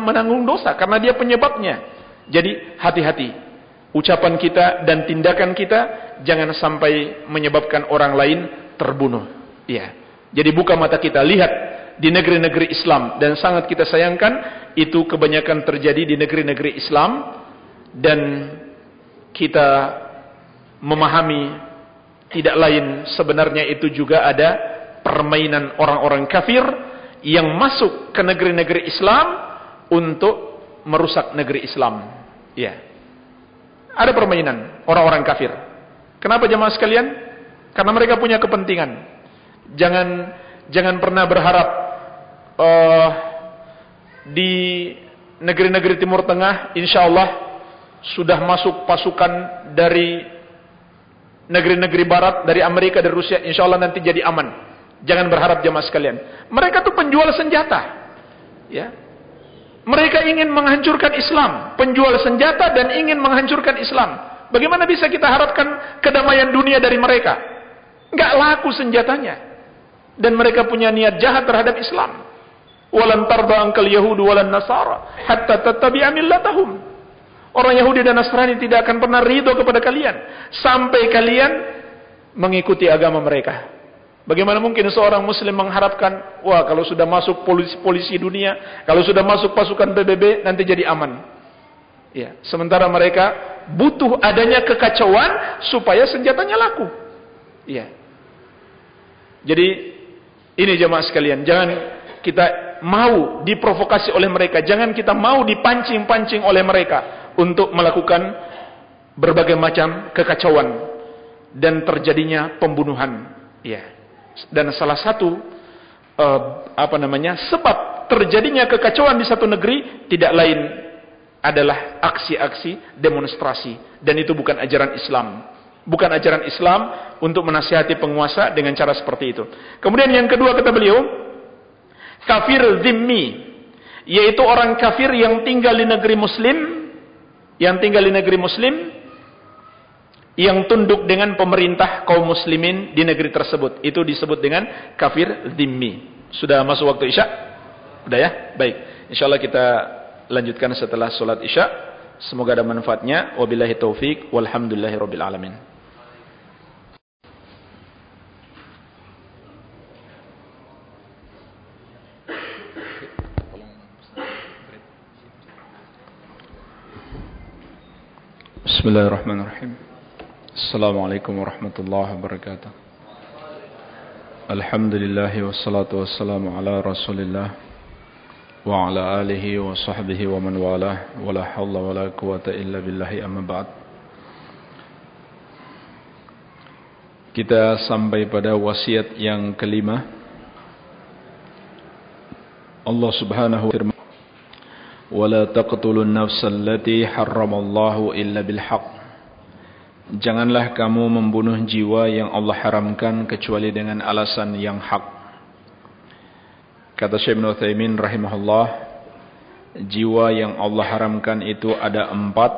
menanggung dosa karena dia penyebabnya. Jadi hati-hati. Ucapan kita dan tindakan kita jangan sampai menyebabkan orang lain terbunuh. Ya. Jadi buka mata kita, lihat di negeri-negeri Islam dan sangat kita sayangkan itu kebanyakan terjadi di negeri-negeri Islam dan kita memahami tidak lain sebenarnya itu juga ada permainan orang-orang kafir yang masuk ke negeri-negeri Islam untuk merusak negeri Islam. Ya. Ada permainan orang-orang kafir. Kenapa jemaah sekalian? Karena mereka punya kepentingan. Jangan jangan pernah berharap uh, di negeri-negeri Timur Tengah insya Allah sudah masuk pasukan dari negeri-negeri barat dari Amerika dan Rusia insya Allah nanti jadi aman. Jangan berharap jamaah sekalian. Mereka tuh penjual senjata ya. Mereka ingin menghancurkan Islam penjual senjata dan ingin menghancurkan Islam. Bagaimana bisa kita harapkan kedamaian dunia dari mereka? Nggak laku senjatanya. Dan mereka punya niat jahat terhadap Islam walan tarda angkal yahudu walan nasara hatta tattabi'a millatahum Orang Yahudi dan Nasrani tidak akan pernah ridho kepada kalian. Sampai kalian mengikuti agama mereka. Bagaimana mungkin seorang muslim mengharapkan, wah kalau sudah masuk polisi-polisi dunia, kalau sudah masuk pasukan PBB, nanti jadi aman. Ya, sementara mereka butuh adanya kekacauan supaya senjatanya laku. Ya. Jadi ini jemaah sekalian, jangan kita mau diprovokasi oleh mereka, jangan kita mau dipancing-pancing oleh mereka untuk melakukan berbagai macam kekacauan dan terjadinya pembunuhan. Ya. Dan salah satu uh, apa namanya? sebab terjadinya kekacauan di satu negeri tidak lain adalah aksi-aksi demonstrasi dan itu bukan ajaran Islam. Bukan ajaran Islam untuk menasihati penguasa dengan cara seperti itu. Kemudian yang kedua kata beliau, kafir zimmi, yaitu orang kafir yang tinggal di negeri muslim, yang tinggal di negeri muslim, yang tunduk dengan pemerintah kaum muslimin di negeri tersebut. Itu disebut dengan kafir zimmi. Sudah masuk waktu Isya? Sudah ya? Baik. Insyaallah kita lanjutkan setelah solat isya. Semoga ada manfaatnya. Wabillahi taufik. Walhamdulillahi alamin. Bismillahirrahmanirrahim. Assalamualaikum warahmatullahi wabarakatuh. Alhamdulillah wassalatu wassalamu ala Rasulillah wa ala alihi wa sahbihi wa man walah wa la hawla wa la quwata illa billahi amma ba'd. Kita sampai pada wasiat yang kelima. Allah Subhanahu wa taala وَلَا تَقْتُلُوا النَّفْسَ الَّتِي حَرَّمَ اللَّهُ إِلَّا بِالْحَقِّ Janganlah kamu membunuh jiwa yang Allah haramkan kecuali dengan alasan yang hak Kata Syekh Ibn Uthaymin rahimahullah, jiwa yang Allah haramkan itu ada empat.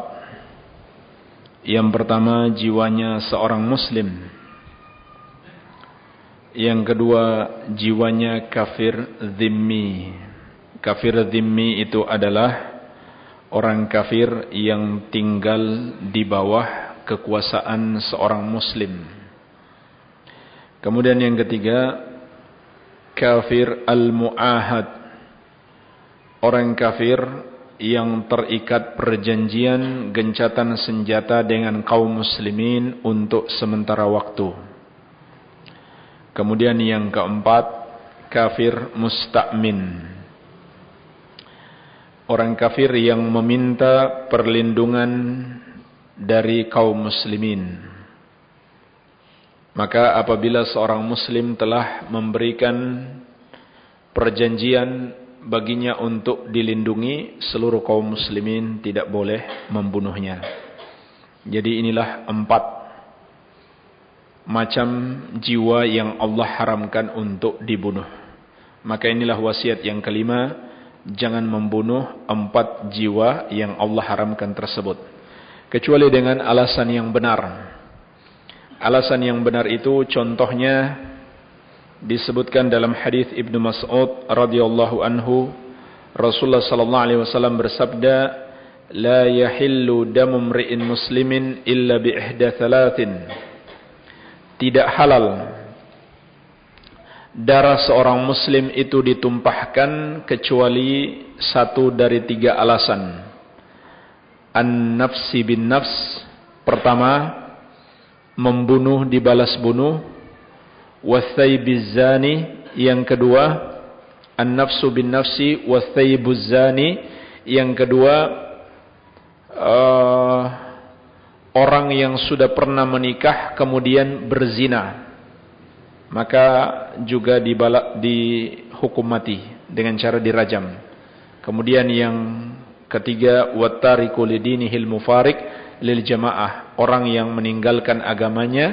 Yang pertama jiwanya seorang muslim. Yang kedua jiwanya kafir zimmi. Kafir zimmi itu adalah orang kafir yang tinggal di bawah kekuasaan seorang muslim. Kemudian yang ketiga kafir al-mu'ahad. Orang kafir yang terikat perjanjian gencatan senjata dengan kaum muslimin untuk sementara waktu. Kemudian yang keempat kafir musta'min orang kafir yang meminta perlindungan dari kaum muslimin maka apabila seorang muslim telah memberikan perjanjian baginya untuk dilindungi, seluruh kaum muslimin tidak boleh membunuhnya. Jadi inilah empat macam jiwa yang Allah haramkan untuk dibunuh. Maka inilah wasiat yang kelima, jangan membunuh empat jiwa yang Allah haramkan tersebut. Kecuali dengan alasan yang benar. Alasan yang benar itu contohnya disebutkan dalam hadis Ibnu Mas'ud radhiyallahu anhu Rasulullah sallallahu alaihi wasallam bersabda la yahillu damu mri'in muslimin illa bi ihda thalathin tidak halal darah seorang muslim itu ditumpahkan kecuali satu dari tiga alasan. An-nafsi bin nafs pertama membunuh dibalas bunuh. Wasaibizani yang kedua an-nafsu bin nafsi wasaibuzani yang kedua uh, orang yang sudah pernah menikah kemudian berzina maka juga dibalak dihukum mati dengan cara dirajam. Kemudian yang ketiga wattariku lidinihil mufarik lil jamaah. Orang yang meninggalkan agamanya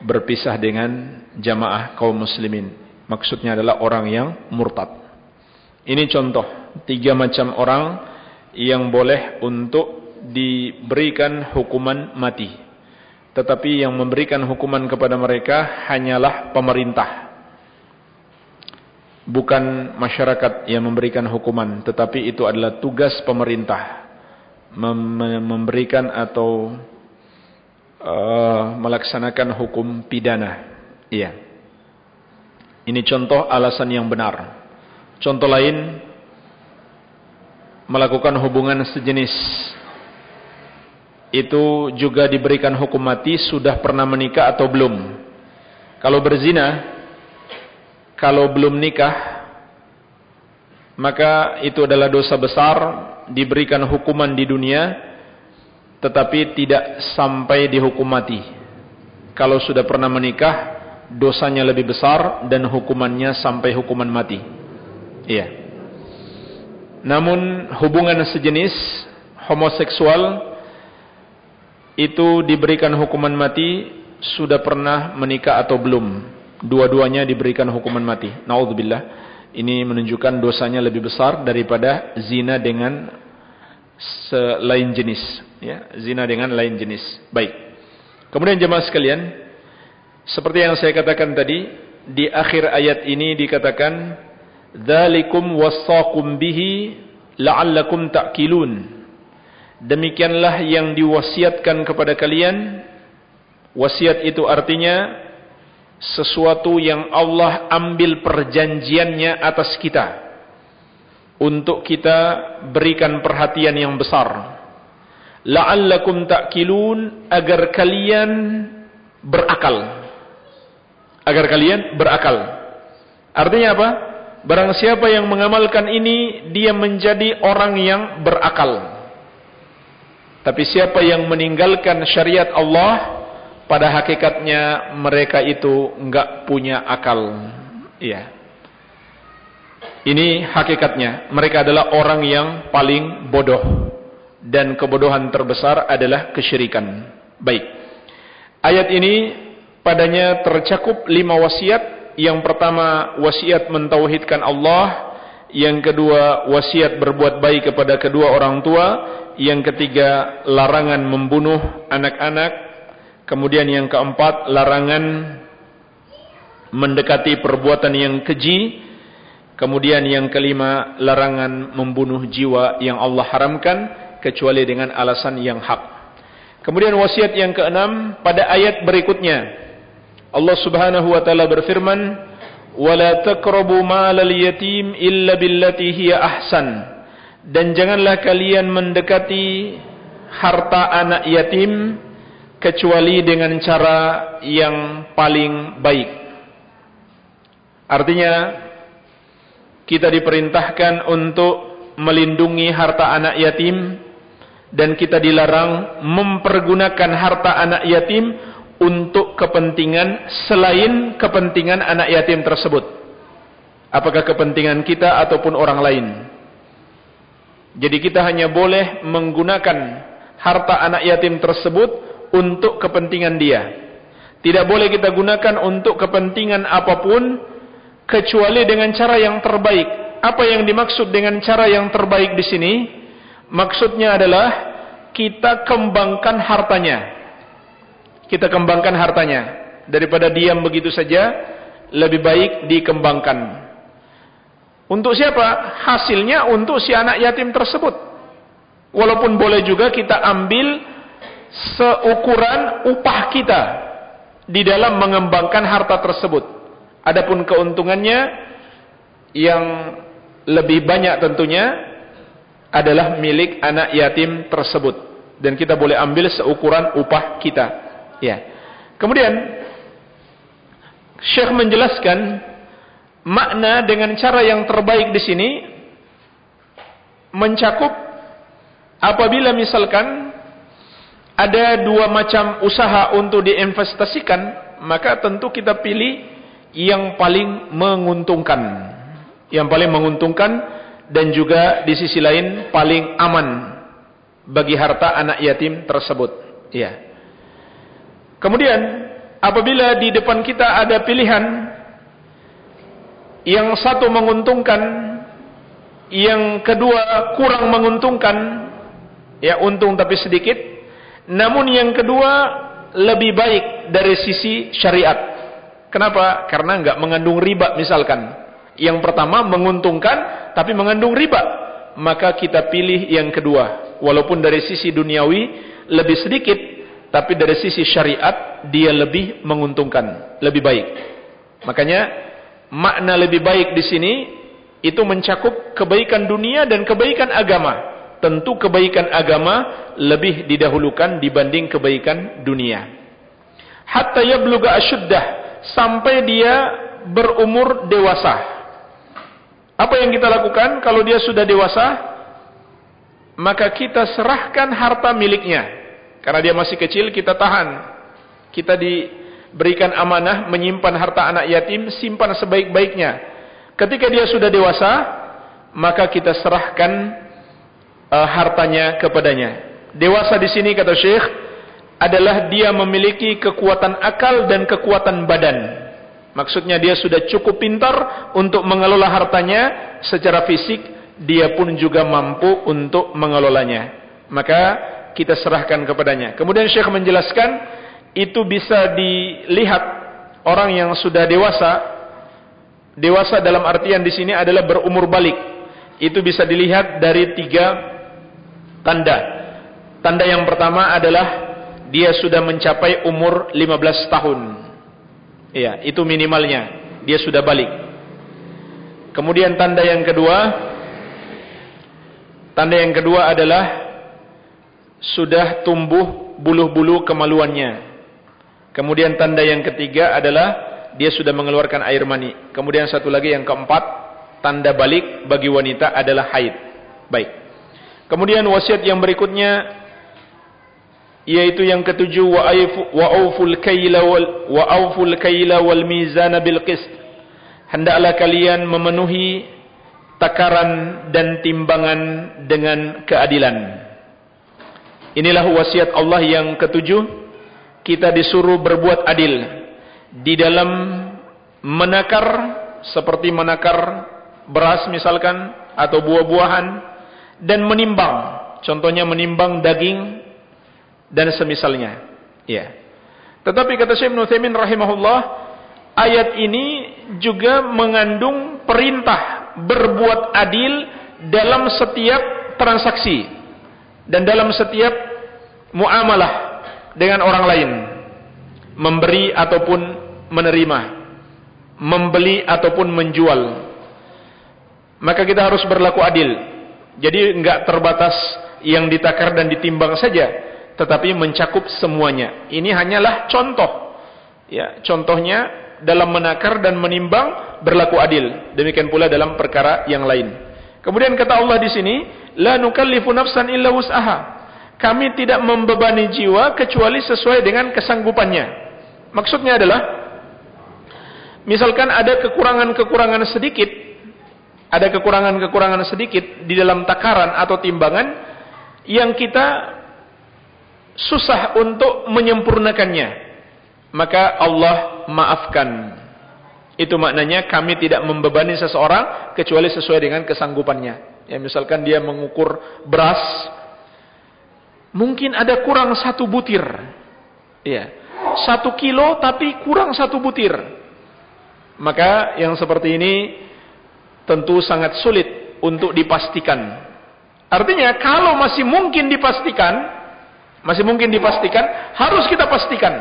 berpisah dengan jamaah kaum muslimin. Maksudnya adalah orang yang murtad. Ini contoh tiga macam orang yang boleh untuk diberikan hukuman mati tetapi yang memberikan hukuman kepada mereka hanyalah pemerintah bukan masyarakat yang memberikan hukuman tetapi itu adalah tugas pemerintah memberikan atau uh, melaksanakan hukum pidana. Iya. Ini contoh alasan yang benar. Contoh lain melakukan hubungan sejenis itu juga diberikan hukum mati sudah pernah menikah atau belum. Kalau berzina, kalau belum nikah, maka itu adalah dosa besar, diberikan hukuman di dunia, tetapi tidak sampai dihukum mati. Kalau sudah pernah menikah, dosanya lebih besar dan hukumannya sampai hukuman mati. Iya. Namun hubungan sejenis homoseksual itu diberikan hukuman mati sudah pernah menikah atau belum. Dua-duanya diberikan hukuman mati. Nauzubillah. Ini menunjukkan dosanya lebih besar daripada zina dengan selain jenis. Ya, zina dengan lain jenis. Baik. Kemudian jemaah sekalian, seperti yang saya katakan tadi, di akhir ayat ini dikatakan, "Dzalikum wassaqum bihi la'allakum ta'qilun." Demikianlah yang diwasiatkan kepada kalian. Wasiat itu artinya sesuatu yang Allah ambil perjanjiannya atas kita untuk kita berikan perhatian yang besar. La'allakum ta'qilun agar kalian berakal. Agar kalian berakal. Artinya apa? Barang siapa yang mengamalkan ini dia menjadi orang yang berakal. Tapi siapa yang meninggalkan syariat Allah, pada hakikatnya mereka itu enggak punya akal. Iya. Ini hakikatnya. Mereka adalah orang yang paling bodoh. Dan kebodohan terbesar adalah kesyirikan. Baik. Ayat ini padanya tercakup lima wasiat. Yang pertama wasiat mentauhidkan Allah. Yang kedua wasiat berbuat baik kepada kedua orang tua. Yang ketiga, larangan membunuh anak-anak. Kemudian yang keempat, larangan mendekati perbuatan yang keji. Kemudian yang kelima, larangan membunuh jiwa yang Allah haramkan kecuali dengan alasan yang hak. Kemudian wasiat yang keenam pada ayat berikutnya. Allah Subhanahu wa taala berfirman, "Wa la taqrabu malal yatim illa billati hiya ahsan." Dan janganlah kalian mendekati harta anak yatim kecuali dengan cara yang paling baik. Artinya kita diperintahkan untuk melindungi harta anak yatim dan kita dilarang mempergunakan harta anak yatim untuk kepentingan selain kepentingan anak yatim tersebut. Apakah kepentingan kita ataupun orang lain? Jadi kita hanya boleh menggunakan harta anak yatim tersebut untuk kepentingan dia. Tidak boleh kita gunakan untuk kepentingan apa pun kecuali dengan cara yang terbaik. Apa yang dimaksud dengan cara yang terbaik di sini? Maksudnya adalah kita kembangkan hartanya. Kita kembangkan hartanya daripada diam begitu saja lebih baik dikembangkan. Untuk siapa? Hasilnya untuk si anak yatim tersebut. Walaupun boleh juga kita ambil seukuran upah kita di dalam mengembangkan harta tersebut. Adapun keuntungannya yang lebih banyak tentunya adalah milik anak yatim tersebut dan kita boleh ambil seukuran upah kita. Ya. Kemudian Syekh menjelaskan makna dengan cara yang terbaik di sini mencakup apabila misalkan ada dua macam usaha untuk diinvestasikan maka tentu kita pilih yang paling menguntungkan. Yang paling menguntungkan dan juga di sisi lain paling aman bagi harta anak yatim tersebut. Ya kemudian apabila di depan kita ada pilihan yang satu menguntungkan, yang kedua kurang menguntungkan, ya untung tapi sedikit. Namun yang kedua lebih baik dari sisi syariat. Kenapa? Karena enggak mengandung riba misalkan. Yang pertama menguntungkan tapi mengandung riba. Maka kita pilih yang kedua. Walaupun dari sisi duniawi lebih sedikit, tapi dari sisi syariat dia lebih menguntungkan, lebih baik. Makanya makna lebih baik di sini itu mencakup kebaikan dunia dan kebaikan agama. tentu kebaikan agama lebih didahulukan dibanding kebaikan dunia. Hatta yabluga asyuddah sampai dia berumur dewasa. Apa yang kita lakukan kalau dia sudah dewasa? Maka kita serahkan harta miliknya. Karena dia masih kecil kita tahan. Kita diberikan amanah menyimpan harta anak yatim, simpan sebaik-baiknya. Ketika dia sudah dewasa, maka kita serahkan uh, hartanya kepadanya. Dewasa di sini kata Syekh adalah dia memiliki kekuatan akal dan kekuatan badan. Maksudnya dia sudah cukup pintar untuk mengelola hartanya secara fisik, dia pun juga mampu untuk mengelolanya. Maka kita serahkan kepadanya. Kemudian Syekh menjelaskan itu bisa dilihat orang yang sudah dewasa. Dewasa dalam artian di sini adalah berumur balik. Itu bisa dilihat dari tiga tanda. Tanda yang pertama adalah dia sudah mencapai umur 15 tahun. Iya, itu minimalnya. Dia sudah balik. Kemudian tanda yang kedua tanda yang kedua adalah sudah tumbuh buluh-buluh kemaluannya. Kemudian tanda yang ketiga adalah dia sudah mengeluarkan air mani. Kemudian satu lagi yang keempat, tanda balik bagi wanita adalah haid. Baik. Kemudian wasiat yang berikutnya yaitu yang ketujuh wa auful kaila wal wa auful kaila wal mizana bil qist. Hendaklah kalian memenuhi takaran dan timbangan dengan keadilan. Inilah wasiat Allah yang ketujuh. Kita disuruh berbuat adil di dalam menakar seperti menakar beras misalkan atau buah-buahan dan menimbang. Contohnya menimbang daging dan semisalnya. Ya. Tetapi kata Syekh Ibnu Taimin rahimahullah, ayat ini juga mengandung perintah berbuat adil dalam setiap transaksi dan dalam setiap muamalah dengan orang lain. Memberi ataupun menerima, membeli ataupun menjual. Maka kita harus berlaku adil jadi enggak terbatas yang ditakar dan ditimbang saja, tetapi mencakup semuanya. Ini hanyalah contoh. Ya, contohnya dalam menakar dan menimbang berlaku adil. Demikian pula dalam perkara yang lain. Kemudian kata Allah di sini, la nukallifu nafsan illa wus'aha. Kami tidak membebani jiwa kecuali sesuai dengan kesanggupannya. Maksudnya adalah misalkan ada kekurangan-kekurangan sedikit ada kekurangan-kekurangan sedikit di dalam takaran atau timbangan yang kita susah untuk menyempurnakannya maka Allah maafkan itu maknanya kami tidak membebani seseorang kecuali sesuai dengan kesanggupannya ya misalkan dia mengukur beras mungkin ada kurang satu butir ya satu kilo tapi kurang satu butir maka yang seperti ini tentu sangat sulit untuk dipastikan. Artinya kalau masih mungkin dipastikan, masih mungkin dipastikan, harus kita pastikan.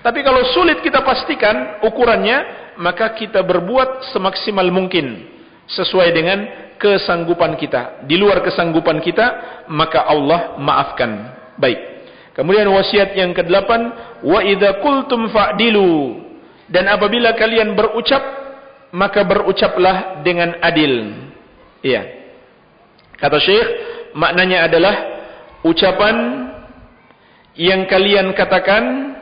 Tapi kalau sulit kita pastikan ukurannya, maka kita berbuat semaksimal mungkin sesuai dengan kesanggupan kita. Di luar kesanggupan kita, maka Allah maafkan. Baik. Kemudian wasiat yang kedelapan, wa idza qultum fa'dilu. Dan apabila kalian berucap maka berucaplah dengan adil. Iya. Kata Syekh, maknanya adalah ucapan yang kalian katakan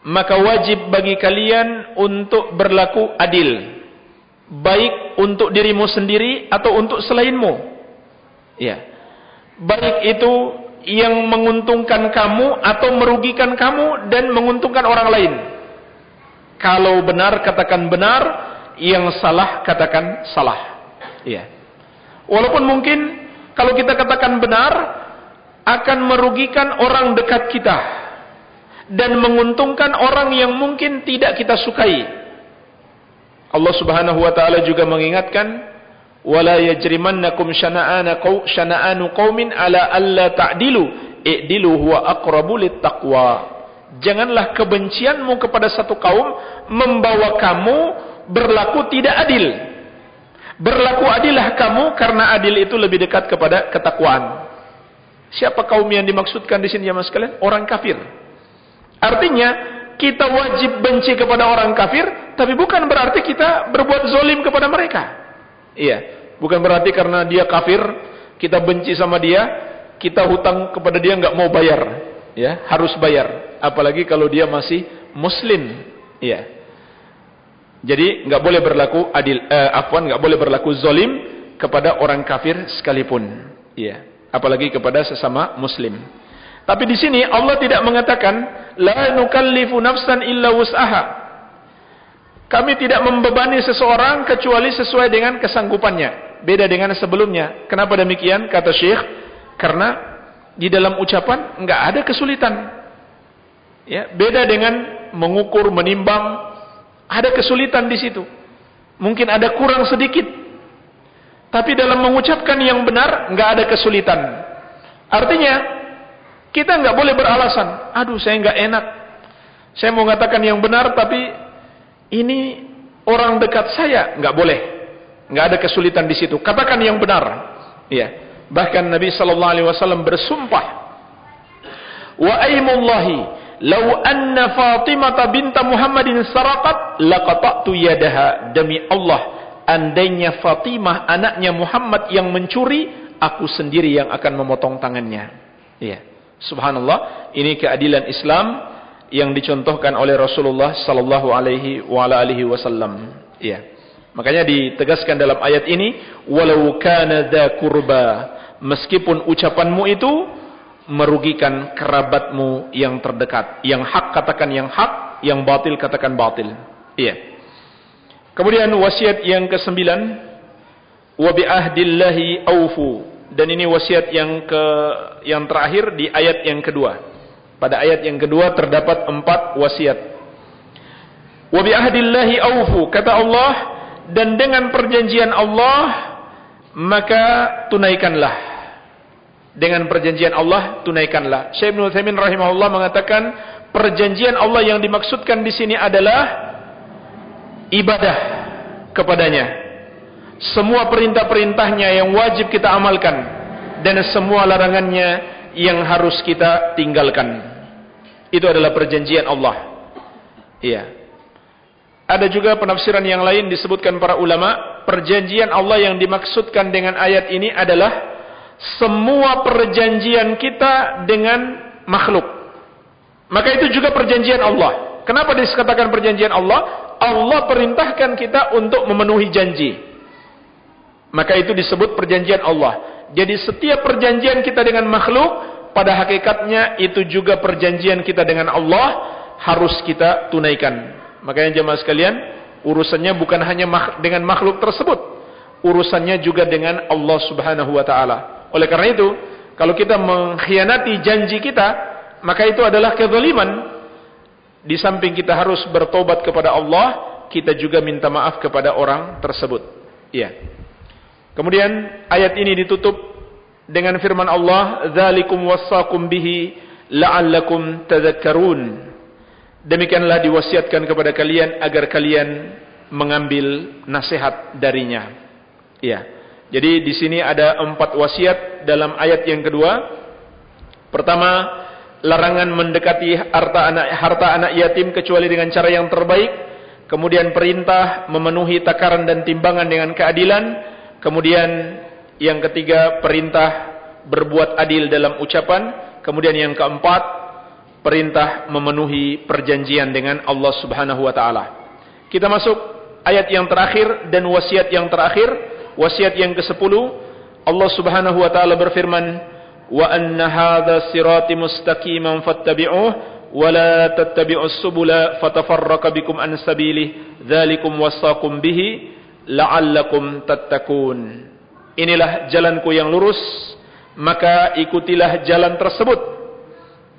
maka wajib bagi kalian untuk berlaku adil. Baik untuk dirimu sendiri atau untuk selainmu. Iya. Baik itu yang menguntungkan kamu atau merugikan kamu dan menguntungkan orang lain. Kalau benar katakan benar, yang salah katakan salah. Iya. Walaupun mungkin kalau kita katakan benar akan merugikan orang dekat kita dan menguntungkan orang yang mungkin tidak kita sukai. Allah Subhanahu wa taala juga mengingatkan wala yajrimannakum syana'ana qaw syana'anu qaumin ala alla ta'dilu i'dilu huwa aqrabu littaqwa. Janganlah kebencianmu kepada satu kaum membawa kamu berlaku tidak adil. Berlaku adillah kamu karena adil itu lebih dekat kepada ketakwaan. Siapa kaum yang dimaksudkan di sini ya mas kalian? Orang kafir. Artinya kita wajib benci kepada orang kafir, tapi bukan berarti kita berbuat zolim kepada mereka. Iya, bukan berarti karena dia kafir kita benci sama dia, kita hutang kepada dia nggak mau bayar, ya harus bayar. Apalagi kalau dia masih Muslim, iya. Jadi nggak boleh berlaku adil, eh, afwan nggak boleh berlaku zolim kepada orang kafir sekalipun. Iya. Apalagi kepada sesama Muslim. Tapi di sini Allah tidak mengatakan la nukallifu nafsan illa wus'aha. Kami tidak membebani seseorang kecuali sesuai dengan kesanggupannya. Beda dengan sebelumnya. Kenapa demikian? Kata Syekh, karena di dalam ucapan nggak ada kesulitan. Ya, beda dengan mengukur, menimbang, ada kesulitan di situ. Mungkin ada kurang sedikit. Tapi dalam mengucapkan yang benar, nggak ada kesulitan. Artinya, kita nggak boleh beralasan. Aduh, saya nggak enak. Saya mau mengatakan yang benar, tapi ini orang dekat saya nggak boleh. Nggak ada kesulitan di situ. Katakan yang benar. Ya. Bahkan Nabi Sallallahu Alaihi Wasallam bersumpah. Wa aimullahi Lau anna Fatimah binta Muhammadin saraqat laqata'tu yadaha demi Allah andainya Fatimah anaknya Muhammad yang mencuri aku sendiri yang akan memotong tangannya iya subhanallah ini keadilan Islam yang dicontohkan oleh Rasulullah sallallahu alaihi wa alihi wasallam iya makanya ditegaskan dalam ayat ini walau kana dza kurba meskipun ucapanmu itu merugikan kerabatmu yang terdekat. Yang hak katakan yang hak, yang batil katakan batil. Iya. Kemudian wasiat yang kesembilan, wa bi ahdillahi aufu. Dan ini wasiat yang ke yang terakhir di ayat yang kedua. Pada ayat yang kedua terdapat empat wasiat. Wa bi ahdillahi aufu kata Allah dan dengan perjanjian Allah maka tunaikanlah dengan perjanjian Allah tunaikanlah. Syekh Ibnu Utsaimin rahimahullah mengatakan perjanjian Allah yang dimaksudkan di sini adalah ibadah kepadanya. Semua perintah-perintahnya yang wajib kita amalkan dan semua larangannya yang harus kita tinggalkan. Itu adalah perjanjian Allah. Iya. Ada juga penafsiran yang lain disebutkan para ulama, perjanjian Allah yang dimaksudkan dengan ayat ini adalah semua perjanjian kita dengan makhluk. Maka itu juga perjanjian Allah. Kenapa dikatakan perjanjian Allah? Allah perintahkan kita untuk memenuhi janji. Maka itu disebut perjanjian Allah. Jadi setiap perjanjian kita dengan makhluk, pada hakikatnya itu juga perjanjian kita dengan Allah harus kita tunaikan. Makanya jemaah sekalian, urusannya bukan hanya dengan makhluk tersebut, urusannya juga dengan Allah Subhanahu wa taala. Oleh karena itu, kalau kita mengkhianati janji kita, maka itu adalah kezaliman. Di samping kita harus bertobat kepada Allah, kita juga minta maaf kepada orang tersebut. Iya. Kemudian ayat ini ditutup dengan firman Allah, "Dzalikum wassakum bihi la'allakum tadhakkarun." Demikianlah diwasiatkan kepada kalian agar kalian mengambil nasihat darinya. Iya. Jadi di sini ada empat wasiat dalam ayat yang kedua. Pertama, larangan mendekati harta anak harta anak yatim kecuali dengan cara yang terbaik. Kemudian perintah memenuhi takaran dan timbangan dengan keadilan. Kemudian yang ketiga perintah berbuat adil dalam ucapan. Kemudian yang keempat perintah memenuhi perjanjian dengan Allah Subhanahu wa taala. Kita masuk ayat yang terakhir dan wasiat yang terakhir wasiat yang ke-10 Allah Subhanahu wa taala berfirman wa anna hadha sirati mustaqiman fattabi'uh wa la tattabi'us subula fatafarraqa bikum an sabilihi dzalikum wasaqum bihi la'allakum tattaqun. Inilah jalanku yang lurus maka ikutilah jalan tersebut.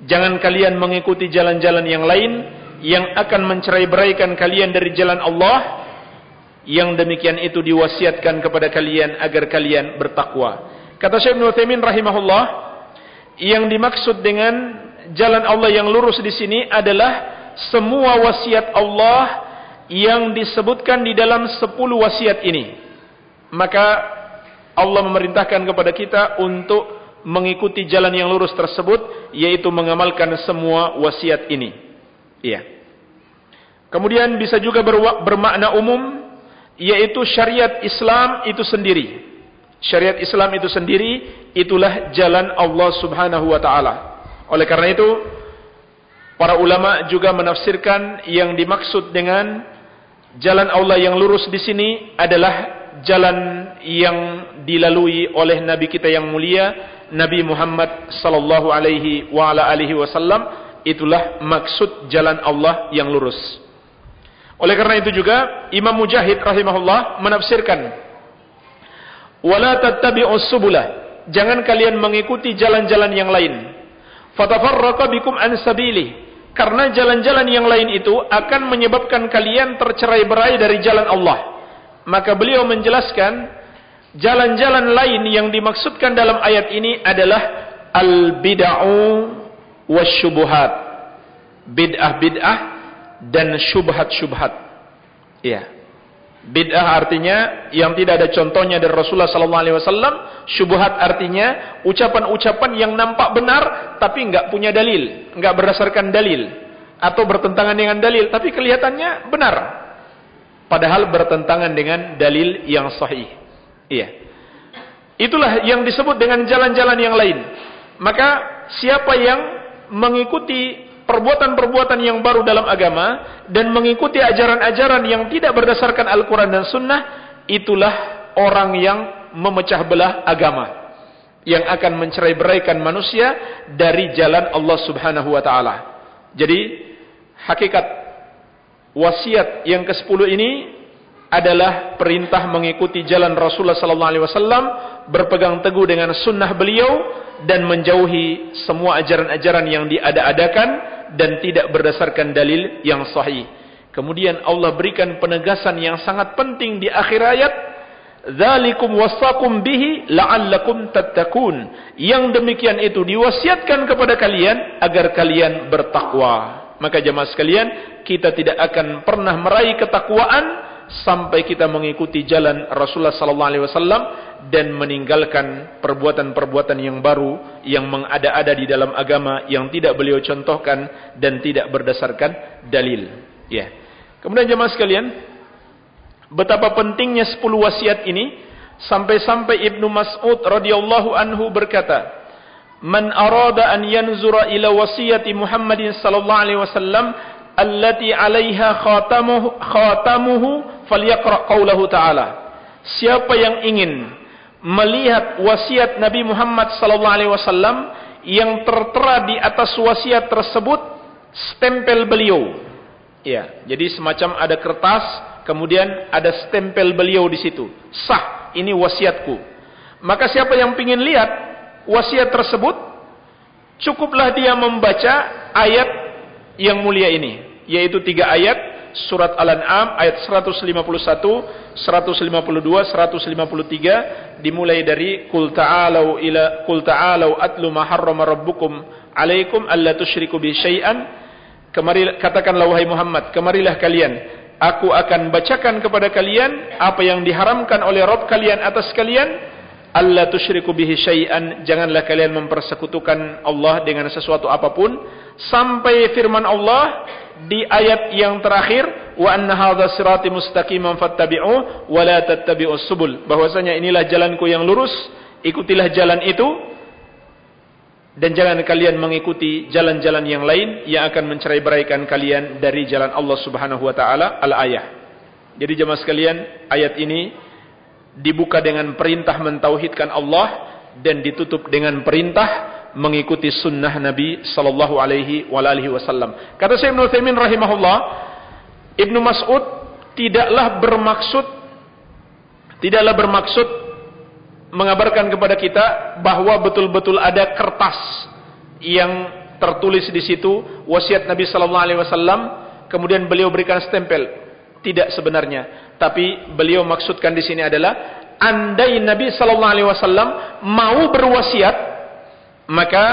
Jangan kalian mengikuti jalan-jalan yang lain yang akan mencerai-beraikan kalian dari jalan Allah. Yang demikian itu diwasiatkan kepada kalian agar kalian bertakwa. Kata Syekh Ibnu Utsaimin rahimahullah, yang dimaksud dengan jalan Allah yang lurus di sini adalah semua wasiat Allah yang disebutkan di dalam sepuluh wasiat ini. maka Allah memerintahkan kepada kita untuk mengikuti jalan yang lurus tersebut yaitu mengamalkan semua wasiat ini. Iya. Kemudian bisa juga bermakna umum yaitu syariat Islam itu sendiri. Syariat Islam itu sendiri itulah jalan Allah Subhanahu wa taala. Oleh karena itu para ulama juga menafsirkan yang dimaksud dengan jalan Allah yang lurus di sini adalah jalan yang dilalui oleh nabi kita yang mulia Nabi Muhammad sallallahu alaihi wa ala alihi wasallam. Itulah maksud jalan Allah yang lurus. Oleh karena itu juga Imam Mujahid rahimahullah menafsirkan wala tattabi'us subula. Jangan kalian mengikuti jalan-jalan yang lain. Fatafarraqa bikum an sabili karena jalan-jalan yang lain itu akan menyebabkan kalian tercerai-berai dari jalan Allah maka beliau menjelaskan Jalan-jalan lain yang dimaksudkan dalam ayat ini adalah al-bid'u wasyubuhat. Bid'ah-bid'ah dan syubhat-syubhat. Iya. Bid'ah artinya yang tidak ada contohnya dari Rasulullah sallallahu alaihi wasallam, syubhat artinya ucapan-ucapan yang nampak benar tapi enggak punya dalil, enggak berdasarkan dalil atau bertentangan dengan dalil tapi kelihatannya benar padahal bertentangan dengan dalil yang sahih. Iya. Itulah yang disebut dengan jalan-jalan yang lain. Maka siapa yang mengikuti perbuatan-perbuatan yang baru dalam agama dan mengikuti ajaran-ajaran yang tidak berdasarkan Al-Quran dan Sunnah, itulah orang yang memecah belah agama. Yang akan mencerai-beraikan manusia dari jalan Allah subhanahu wa ta'ala. Jadi, hakikat wasiat yang ke-10 ini adalah perintah mengikuti jalan Rasulullah sallallahu alaihi wasallam, berpegang teguh dengan sunnah beliau dan menjauhi semua ajaran-ajaran yang diada-adakan dan tidak berdasarkan dalil yang sahih. Kemudian Allah berikan penegasan yang sangat penting di akhir ayat, "Dzalikum wasaqum bihi la'allakum tattaqun." Yang demikian itu diwasiatkan kepada kalian agar kalian bertakwa. Maka jemaah sekalian, kita tidak akan pernah meraih ketakwaan sampai kita mengikuti jalan Rasulullah sallallahu alaihi wasallam dan meninggalkan perbuatan-perbuatan yang baru yang mengada-ada di dalam agama yang tidak beliau contohkan dan tidak berdasarkan dalil. Ya. Kemudian jemaah sekalian, betapa pentingnya 10 wasiat ini sampai-sampai Ibnu Mas'ud radhiyallahu anhu berkata, "Man arada an yanzura ila wasiyati Muhammadin sallallahu alaihi wasallam allati 'alaiha khatamuhu khatamuhu falyaqra qaulahu ta'ala. Siapa yang ingin melihat wasiat Nabi Muhammad sallallahu alaihi wasallam yang tertera di atas wasiat tersebut stempel beliau. Ya, jadi semacam ada kertas, kemudian ada stempel beliau di situ. Sah, ini wasiatku. Maka siapa yang ingin lihat wasiat tersebut, cukuplah dia membaca ayat yang mulia ini, yaitu tiga ayat surat Al-An'am ayat 151, 152, 153 dimulai dari qul ta'alu ila qul ta'alu atlu ma harrama rabbukum alaikum alla tusyriku bi syai'an. Katakanlah wahai Muhammad kemarilah kalian. Aku akan bacakan kepada kalian apa yang diharamkan oleh Rabb kalian atas kalian alla tusyriku bihi syai'an. Janganlah kalian mempersekutukan Allah dengan sesuatu apapun. Sampai firman Allah di ayat yang terakhir wa anna hadza sirati mustaqiman fattabi'u wa la tattabi'us subul. Bahwasanya inilah jalanku yang lurus ikutilah jalan itu dan jangan kalian mengikuti jalan-jalan yang lain yang akan mencerai-beraikan kalian dari jalan Allah Subhanahu wa taala al-ayah. Jadi jemaah sekalian, ayat ini dibuka dengan perintah mentauhidkan Allah dan ditutup dengan perintah mengikuti sunnah Nabi sallallahu alaihi wasallam. Kata Syekh Ibnu Utsaimin rahimahullah, Ibnu Mas'ud tidaklah bermaksud tidaklah bermaksud mengabarkan kepada kita bahwa betul-betul ada kertas yang tertulis di situ wasiat Nabi sallallahu alaihi wasallam kemudian beliau berikan stempel. Tidak sebenarnya, tapi beliau maksudkan di sini adalah andai Nabi sallallahu alaihi wasallam mau berwasiat maka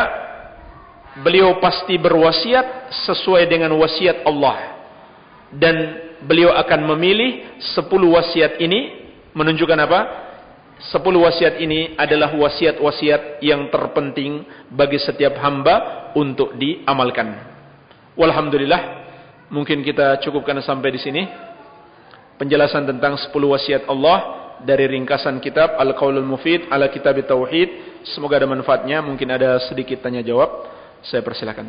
beliau pasti berwasiat sesuai dengan wasiat Allah dan beliau akan memilih 10 wasiat ini menunjukkan apa Sepuluh wasiat ini adalah wasiat-wasiat yang terpenting bagi setiap hamba untuk diamalkan. Walhamdulillah, mungkin kita cukupkan sampai di sini. Penjelasan tentang sepuluh wasiat Allah dari ringkasan kitab Al-Qaulul Mufid ala Kitab Tauhid. Semoga ada manfaatnya. Mungkin ada sedikit tanya jawab. Saya persilakan.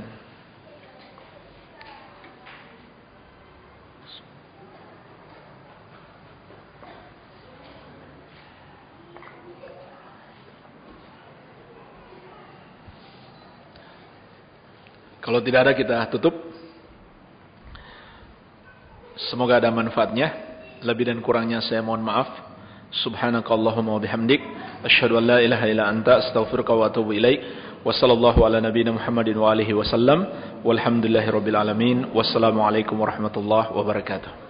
Kalau tidak ada kita tutup. Semoga ada manfaatnya. Lebih dan kurangnya saya mohon maaf. Subhanakallahumma wa bihamdik. Asyhadu an la ilaha illa anta astaghfiruka wa atubu ilaik. Wa sallallahu ala nabiyyina Muhammadin wa alihi wasallam. Walhamdulillahirabbil alamin. Wassalamualaikum warahmatullahi wabarakatuh.